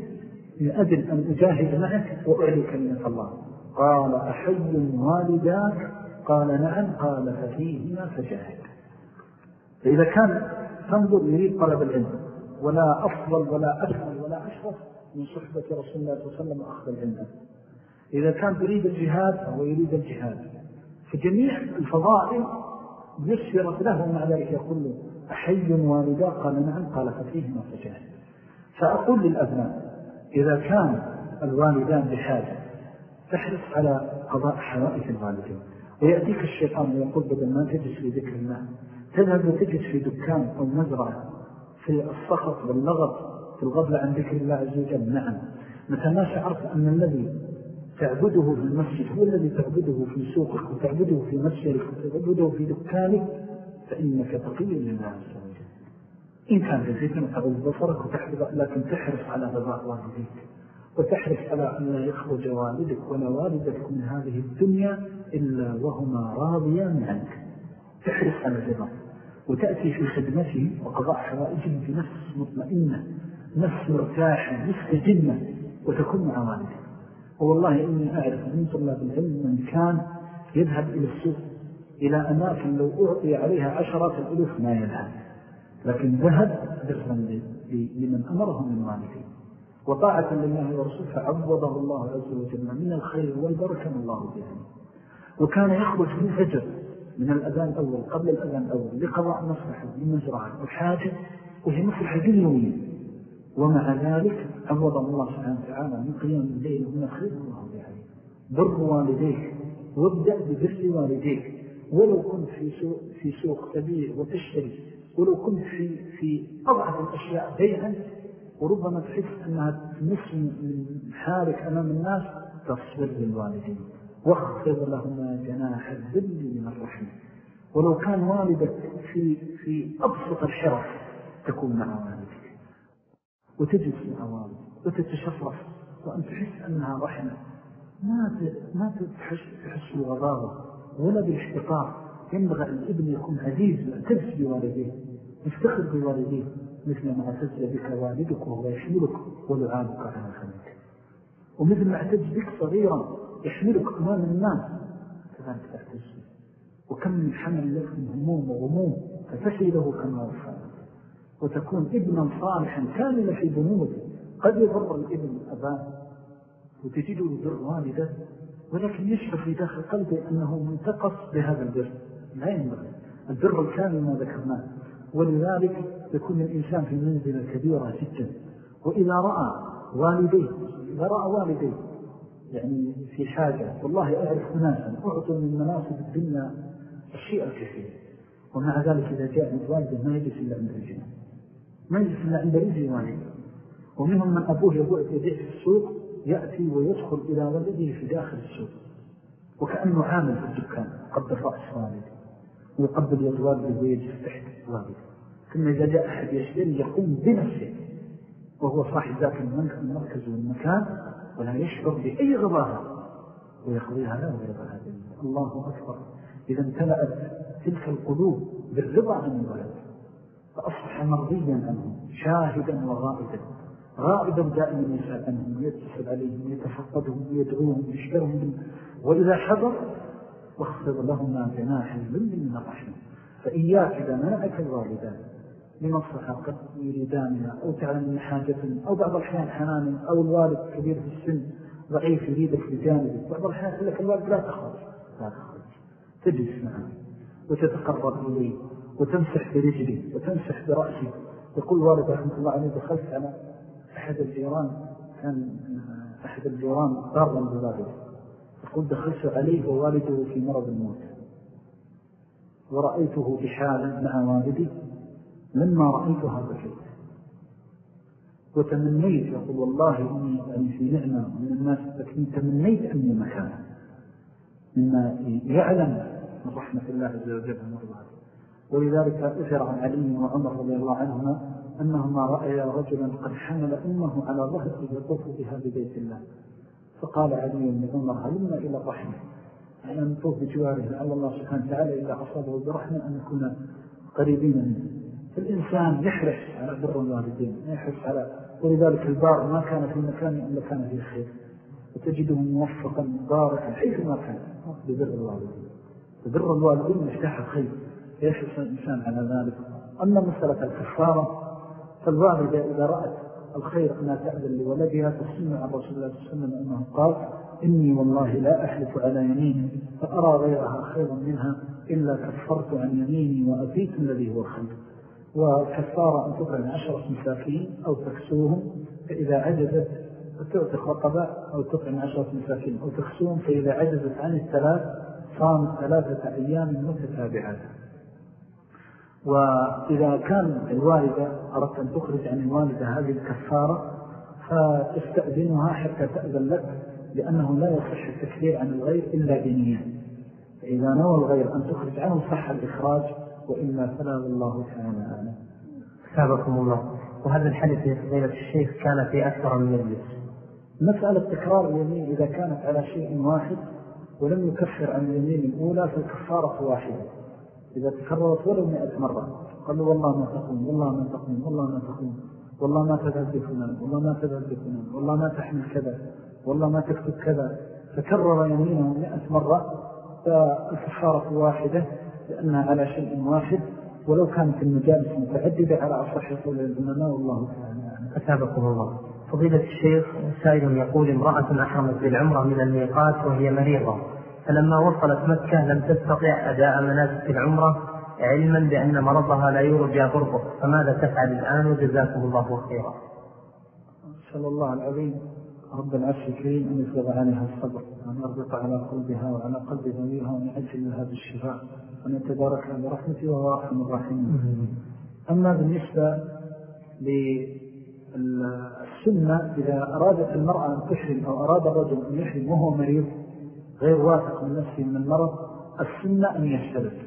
من أجل أن أجاهد معك وأعلي كلمة الله. قال أحي والداك؟ قال نعم. قال ففيهما فجاهد. فإذا كان تنظر يريد طلب العلم. ولا أفضل ولا أفضل ولا أشرف من صحبة رسول الله صلى الله عليه وسلم وأخذ العلم. إذا كان تريد الجهاد فهو يريد الجهاد. فجميع الفضائل يسرت له ومع ذلك. يقول له أحي والدا؟ قال نعم. قال ففيهما فجاهد فأقول للأبناء إذا كان الوالدان بحاجة تحرص على قضاء حوائف الوالدين. ويأتيك الشيطان ويقول بدل ما تجلس في ذكر الله تذهب وتجلس في دكان أو مزرعة في الصخط واللغط في الغفلة عن ذكر الله عز وجل. نعم. متى ما شعرت أن الذي تعبده في المسجد هو الذي تعبده في سوقك وتعبده في مسجدك وتعبده في دكانك فإنك تقي لله عز وجل. إن كان في تعبد بصرك لكن تحرص على رضاء والديك وتحرص على أن لا يخرج والدك ولا والدتك من هذه الدنيا إلا وهما راضيان عنك. تحرص على الرضا وتأتي في خدمته وقضاء حوائجه بنفس مطمئنة نفس مرتاحة مستجنة وتكون مع والدك. والله إني أعرف من طلاب العلم من كان يذهب إلى السوق إلى أماكن لو أعطي عليها عشرات الألوف ما يذهب. لكن ذهب برا لمن أمره من والديه وطاعة لله ورسوله فعوضه الله عز وجل من الخير والبركة من الله به وكان يخرج في الفجر من الأذان الأول قبل الأذان الأول لقضاء مصلحة لمزرعة وحاجة وهي مصلحة دنيوية. ومع ذلك عوض الله سبحانه وتعالى من قيام الليل ومن الخير الله به بر والديك وابدأ ببر والديك ولو كنت في سوق, في سوق تبيع وتشتري ولو كنت في, في أضعف الأشياء بيعا وربما تحس أنها نصف من حالك أمام الناس تصبر للوالدين. واخفض لهما جناح الذل من الرحمة ولو كان والدك في, في أبسط الحرف تكون مع والدك وتجلس مع والدك وتتشفرف وأن تحس أنها رحمة. ما ما تحس بالغضاضة ولا بالإحتقار. ينبغى الابن يكون عزيز معتز بوالديه يفتخر بوالديه مثل ما اعتز بك والدك وهو يحملك ولعابك على خلك ومثل ما اعتز بك صغيرا يحملك أمام الناس كذلك تعتز وكم من حمل لك من هموم وغموم فتشيله كما وفى. وتكون ابنا صالحا كاملا في بنوته. قد يضر الابن أباه وتجده يضر والده ولكن يشعر في داخل قلبه أنه منتقص بهذا البر. لا ينبغي. البر الكامل ما ذكرناه. ولذلك يكون الإنسان في منزلة كبيرة جدا. وإذا رأى والديه إذا رأى والديه يعني في حاجة والله أعرف ناسا أعطوا من مناسب الدنيا الشيء الكثير. ومع ذلك إذا جاء عند والده ما يجلس إلا عند رجله ما يجلس إلا عند رجل والده ومنهم من أبوه يبوع يديه في السوق يأتي ويدخل إلى ولده في داخل السوق. وكأنه عامل في الدكان قبل رأس والده ويقبل يد والده ويجلس تحت والده. ثم إذا جاء أحد يشتري يقوم بنفسه وهو صاحب ذاك المركز والمكان ولا يشعر بأي غضاها ويقضيها لا ويرضى هذه الله أكبر. إذا امتلأت تلك القلوب بالرضا عن الولد فأصبح مرضيا عنهم شاهدا وغائدا غائبا دائما يسأل عنهم ويتصل عليهم ويتفقدهم ويدعوهم ويشكرهم وإذا حضر واخفض لهما جناح الذل من الرحمة فإياك إذا منعك الوالدان. لمصلحة قد يريدانها أو تعلم من حاجة أو بعض الأحيان حنان أو الوالد كبير في السن ضعيف يريدك بجانبه بعض الأحيان يقول لك الوالد لا تخرج لا تخرج. تجلس معه وتتقرب إليه. وتمسح برجله وتمسح برأسه يقول والد رحمة الله عليه دخلت على أحد الجيران كان أحد الجيران ضارا بوالده يقول دخلت عليه ووالده في مرض الموت. ورأيته بحال مع والدي لما رأيتها بكيت وتمنيت يقول والله إني يعني في نعمة من الناس لكن تمنيت أني مكانه. مما يعلم من رحمة الله عز وجل مرضاه ولذلك أثر عن علي وعمر رضي الله عنهما أنهما رأيا رجلا قد حمل أمه على ظهره يطوف بها ببيت الله. فقال علي لعمر هلما إلى الرحمة أن نطوف بجواره لعل الله سبحانه وتعالى إذا أصابه برحمة أن نكون قريبين منه. فالإنسان يحرص على بر الوالدين يحرص على ولذلك البار ما كان في مكان إلا كان فيه خير. وتجده موفقا باركا حيث ما كان ببر الوالدين. ببر الوالدين مفتاح الخير. يحرص الإنسان على ذلك. أما مسألة الكفارة فالوالدة إذا رأت الخير أنها تأذن لولدها تسمع عن رسول الله وسلم أنه قال إني والله لا أحلف على يمين فأرى غيرها خيرا منها إلا كفرت عن يميني وأتيت الذي هو خير. وكفارة أن تطعم عشرة مساكين أو تكسوهم فإذا عجزت تعطي خطبة أو تطعم عشرة مساكين أو تكسوهم فإذا عجزت عن الثلاث صام ثلاثة أيام متتابعات وإذا كان الوالدة أردت أن تخرج عن الوالدة هذه الكفارة فتستأذنها حتى تأذن لك لأنه لا يصح التكفير عن الغير إلا بنية. فإذا نوى الغير أن تخرج عنه صح الإخراج وإلا فلا والله تعالى أعلم.
سابقكم الله. وهذا الحديث يا فضيلة الشيخ كان في أكثر من مجلس.
مسألة تكرار اليمين إذا كانت على شيء واحد ولم يكفر عن اليمين الأولى فالكفارة واحدة. إذا تكررت ولو مئة مرة قالوا والله ما تقوم والله ما تقوم والله ما تقوم والله ما تذهب بفلان والله ما تذهب بفلان والله ما تحمل كذا والله ما تكتب كذا. فكرر يمينه مئة مرة فالكفارة واحدة لأنها على شيء واحد. ولو كانت المجالس متعددة على أصح قول العلماء والله تعالى
الله. فضيلة الشيخ سائل يقول امرأة أحرمت بالعمرة من الميقات وهي مريضة. فلما وصلت مكة لم تستطع أداء مناسك العمرة علما بأن مرضها لا يرجى ضربه فماذا تفعل الآن؟ وجزاكم الله خيرا.
صلى الله العظيم. رب العرش الكريم أن يفرض عليها الصبر وأن يربط على قلبها وعلى قلب ذويها وأن يعجل لها بالشفاء وأن يتباركها برحمته وهو أرحم الراحمين. أما بالنسبة للسنة إذا أرادت المرأة أن تحرم أو أراد الرجل أن يحرم وهو مريض غير واثق من نفسه من المرض السنة أن يشترك.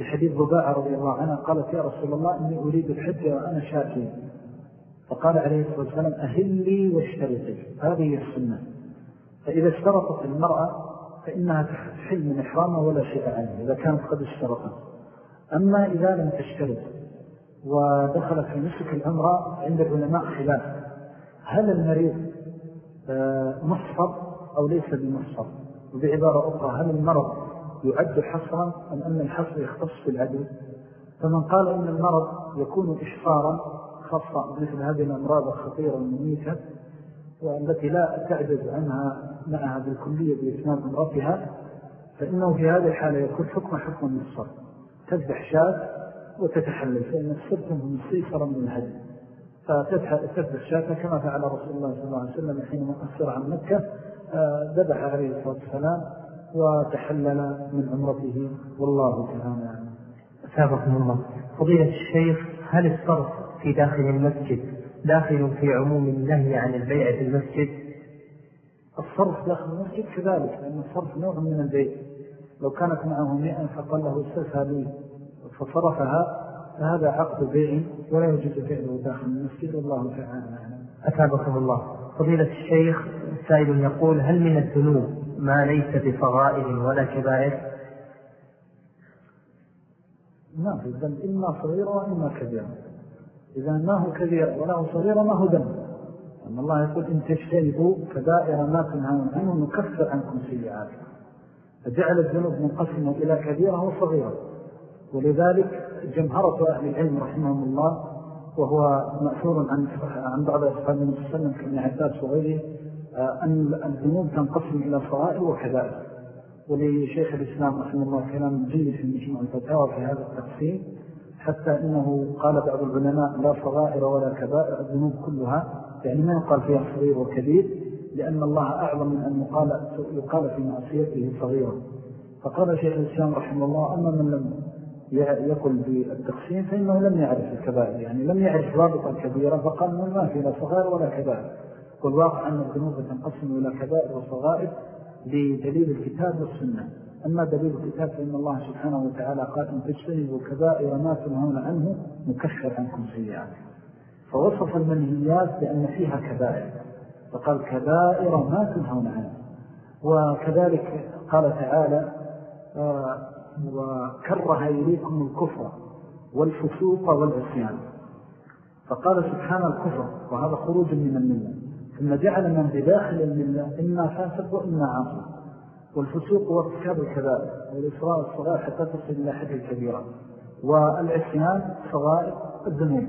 بحديث ضباعة رضي الله عنها قالت يا رسول الله إني أريد الحج وأنا شاكي. فقال عليه الصلاة والسلام أهلي واشترطي هذه السنة. فإذا اشترطت المرأة فإنها تحل من إحرامها ولا شيء عنه إذا كانت قد اشترطت. أما إذا لم تشترط ودخلت في نسك العمرة عند العلماء خلاف. هل المريض آه، مصفر أو ليس بمصفر وبعبارة أخرى هل المرض يعد حصرا أم أن الحصر يختص بالعدو فمن قال إن المرض يكون إشفارا خاصة مثل هذه الأمراض الخطيرة المميتة والتي لا تعجز عنها معها بالكلية بإتمام أمرتها فإنه في هذه الحالة يكون حكم حكم النصر تذبح شاة وتتحلل فإن السبت هم السيسر من الهدي. فتذبح شاة كما فعل رسول الله صلى الله عليه وسلم حينما أسر عن مكة ذبح عليه الصلاة والسلام وتحلل من عمرته. والله تعالى
أسابقكم الله. فضيلة الشيخ هل الصرف في داخل المسجد داخل في عموم النهي عن البيع في المسجد؟
الصرف داخل المسجد كذلك لأن الصرف نوع من البيع. لو كانت معه مئة فقال له استفها لي. فصرفها فهذا عقد بيع ولا يجوز فعله داخل المسجد. والله تعالى
أتابكم الله. فضيلة الشيخ سائل يقول هل من الذنوب ما ليس بصغائر ولا كبائر؟
ما في الذنب إما صغيرة وإما كبيرة. إذا ما هو كبير ولا هو صغير ما هو ذنب. أن الله يقول إن تجتنبوا كبائر ما تنهون عنه نكفر عنكم سيئاتكم. فجعل الذنوب منقسمة إلى كبيرة وصغيرة. ولذلك جمهرة أهل العلم رحمهم الله وهو مأثور عن عن بعض أصحاب النبي صلى الله عليه وسلم كابن عباس وغيره أن الذنوب تنقسم إلى صغائر وكبائر ولشيخ الإسلام رحمه الله كلام جيد في مجموع الفتاوى في هذا التقسيم حتى إنه قال بعض العلماء لا صغائر ولا كبائر الذنوب كلها يعني ما يقال فيها صغير وكبير لأن الله أعظم من أن يقال, يقال في معصيته صغيرة فقال شيخ الإسلام رحمه الله أما من لم يقل بالتقسيم فإنه لم يعرف الكبائر يعني لم يعرف رابط الكبيرة فقال ما في لا صغائر ولا كبائر. والواقع أن الذنوب تنقسم إلى كبائر وصغائر بدليل الكتاب والسنة. أما دليل الكتاب فإن الله سبحانه وتعالى قال إن تجتنبوا كبائر ما تنهون عنه مكشر عنكم سيئات فوصف المنهيات بأن فيها كبائر. فقال كبائر ما تنهون عنه. وكذلك قال تعالى آه، وكره إليكم الكفر والفسوق والعصيان. فقال سبحان الكفر وهذا خروج من الملة. ثم جعل من بداخل الملة إما فاسق وإما عاصر والفسوق وارتكاب الكبائر والإسراء الصغائر حتى تصل إلى حد الكبيرة. والعصيان صغائر الذنوب.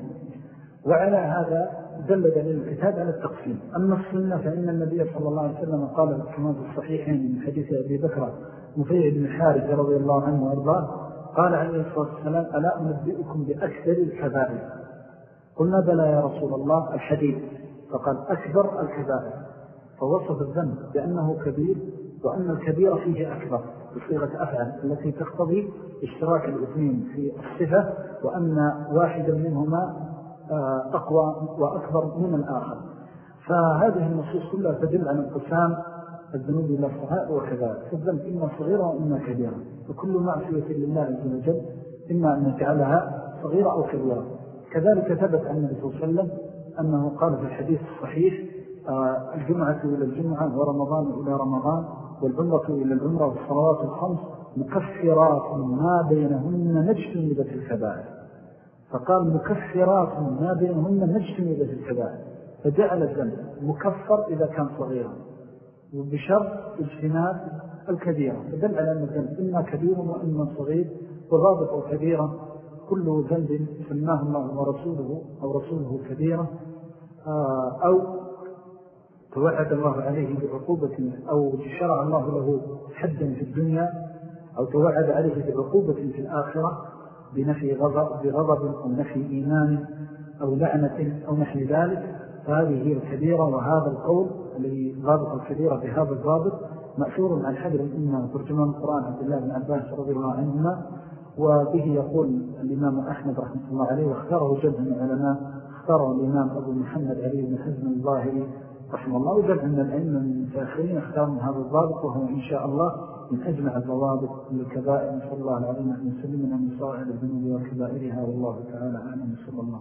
وعلى هذا دل دليل الكتاب على التقسيم. أما السنة فإن النبي صلى الله عليه وسلم قال في الصحيحين من حديث أبي بكر مفيع بن حارث رضي الله عنه وأرضاه قال عليه الصلاة والسلام ألا أنبئكم بأكثر الكبائر؟ قلنا بلى يا رسول الله الحديث فقال أكبر الكبائر. فوصف الذنب بأنه كبير وأن الكبير فيه أكبر بصيغة أفعل التي تقتضي اشتراك الاثنين في الصفة وأن واحدا منهما آه، أقوى وأكبر من الآخر. فهذه النصوص كلها تدل على انقسام الذنوب إلى الصغائر وكذلك. فالذنب إما صغيرة وإما كبيرة. وكل معصية لله عز وجل إما أن نجعلها صغيرة أو كبيرة. كذلك ثبت عن النبي صلى الله عليه وسلم أنه قال في الحديث الصحيح آه، الجمعة إلى الجمعة ورمضان إلى رمضان والعمرة إلى العمرة والصلوات الخمس مكفرات ما بينهن نجتنبة الكبائر. فقال مكفرات ما بينهن نجتنبة الكبائر. فجعل الذنب مكفر إذا كان صغيرا. وبشرط اجتناب الكبيرة. فدل على أن الذنب إما كبير وإما صغير وضابط كبيرة كل ذنب سماه الله ورسوله أو رسوله كبيرة آه، أو توعد الله عليه بعقوبة أو شرع الله له حدا في الدنيا أو توعد عليه بعقوبة في الآخرة بنفي غضب, بغضب أو نفي إيمان أو لعنة أو نحن ذلك. فهذه هي الكبيرة وهذا القول الذي ضابط الكبيرة بهذا الضابط مأثور عن حدر الإمام ترجمان القرآن عبد الله بن عباس رضي الله عنهما وبه يقول الإمام أحمد رحمة الله عليه واختاره جد من العلماء اختاره الإمام أبو محمد علي بن حزم الظاهري رحمه الله. وجد من العلم المتأخرين اختاروا هذا الضابط وهو إن شاء الله من أجمع الضوابط للكبائر نسأل الله العظيم أن يسلمنا من صائر الذنوب وكبائرها والله تعالى أعلم صلى الله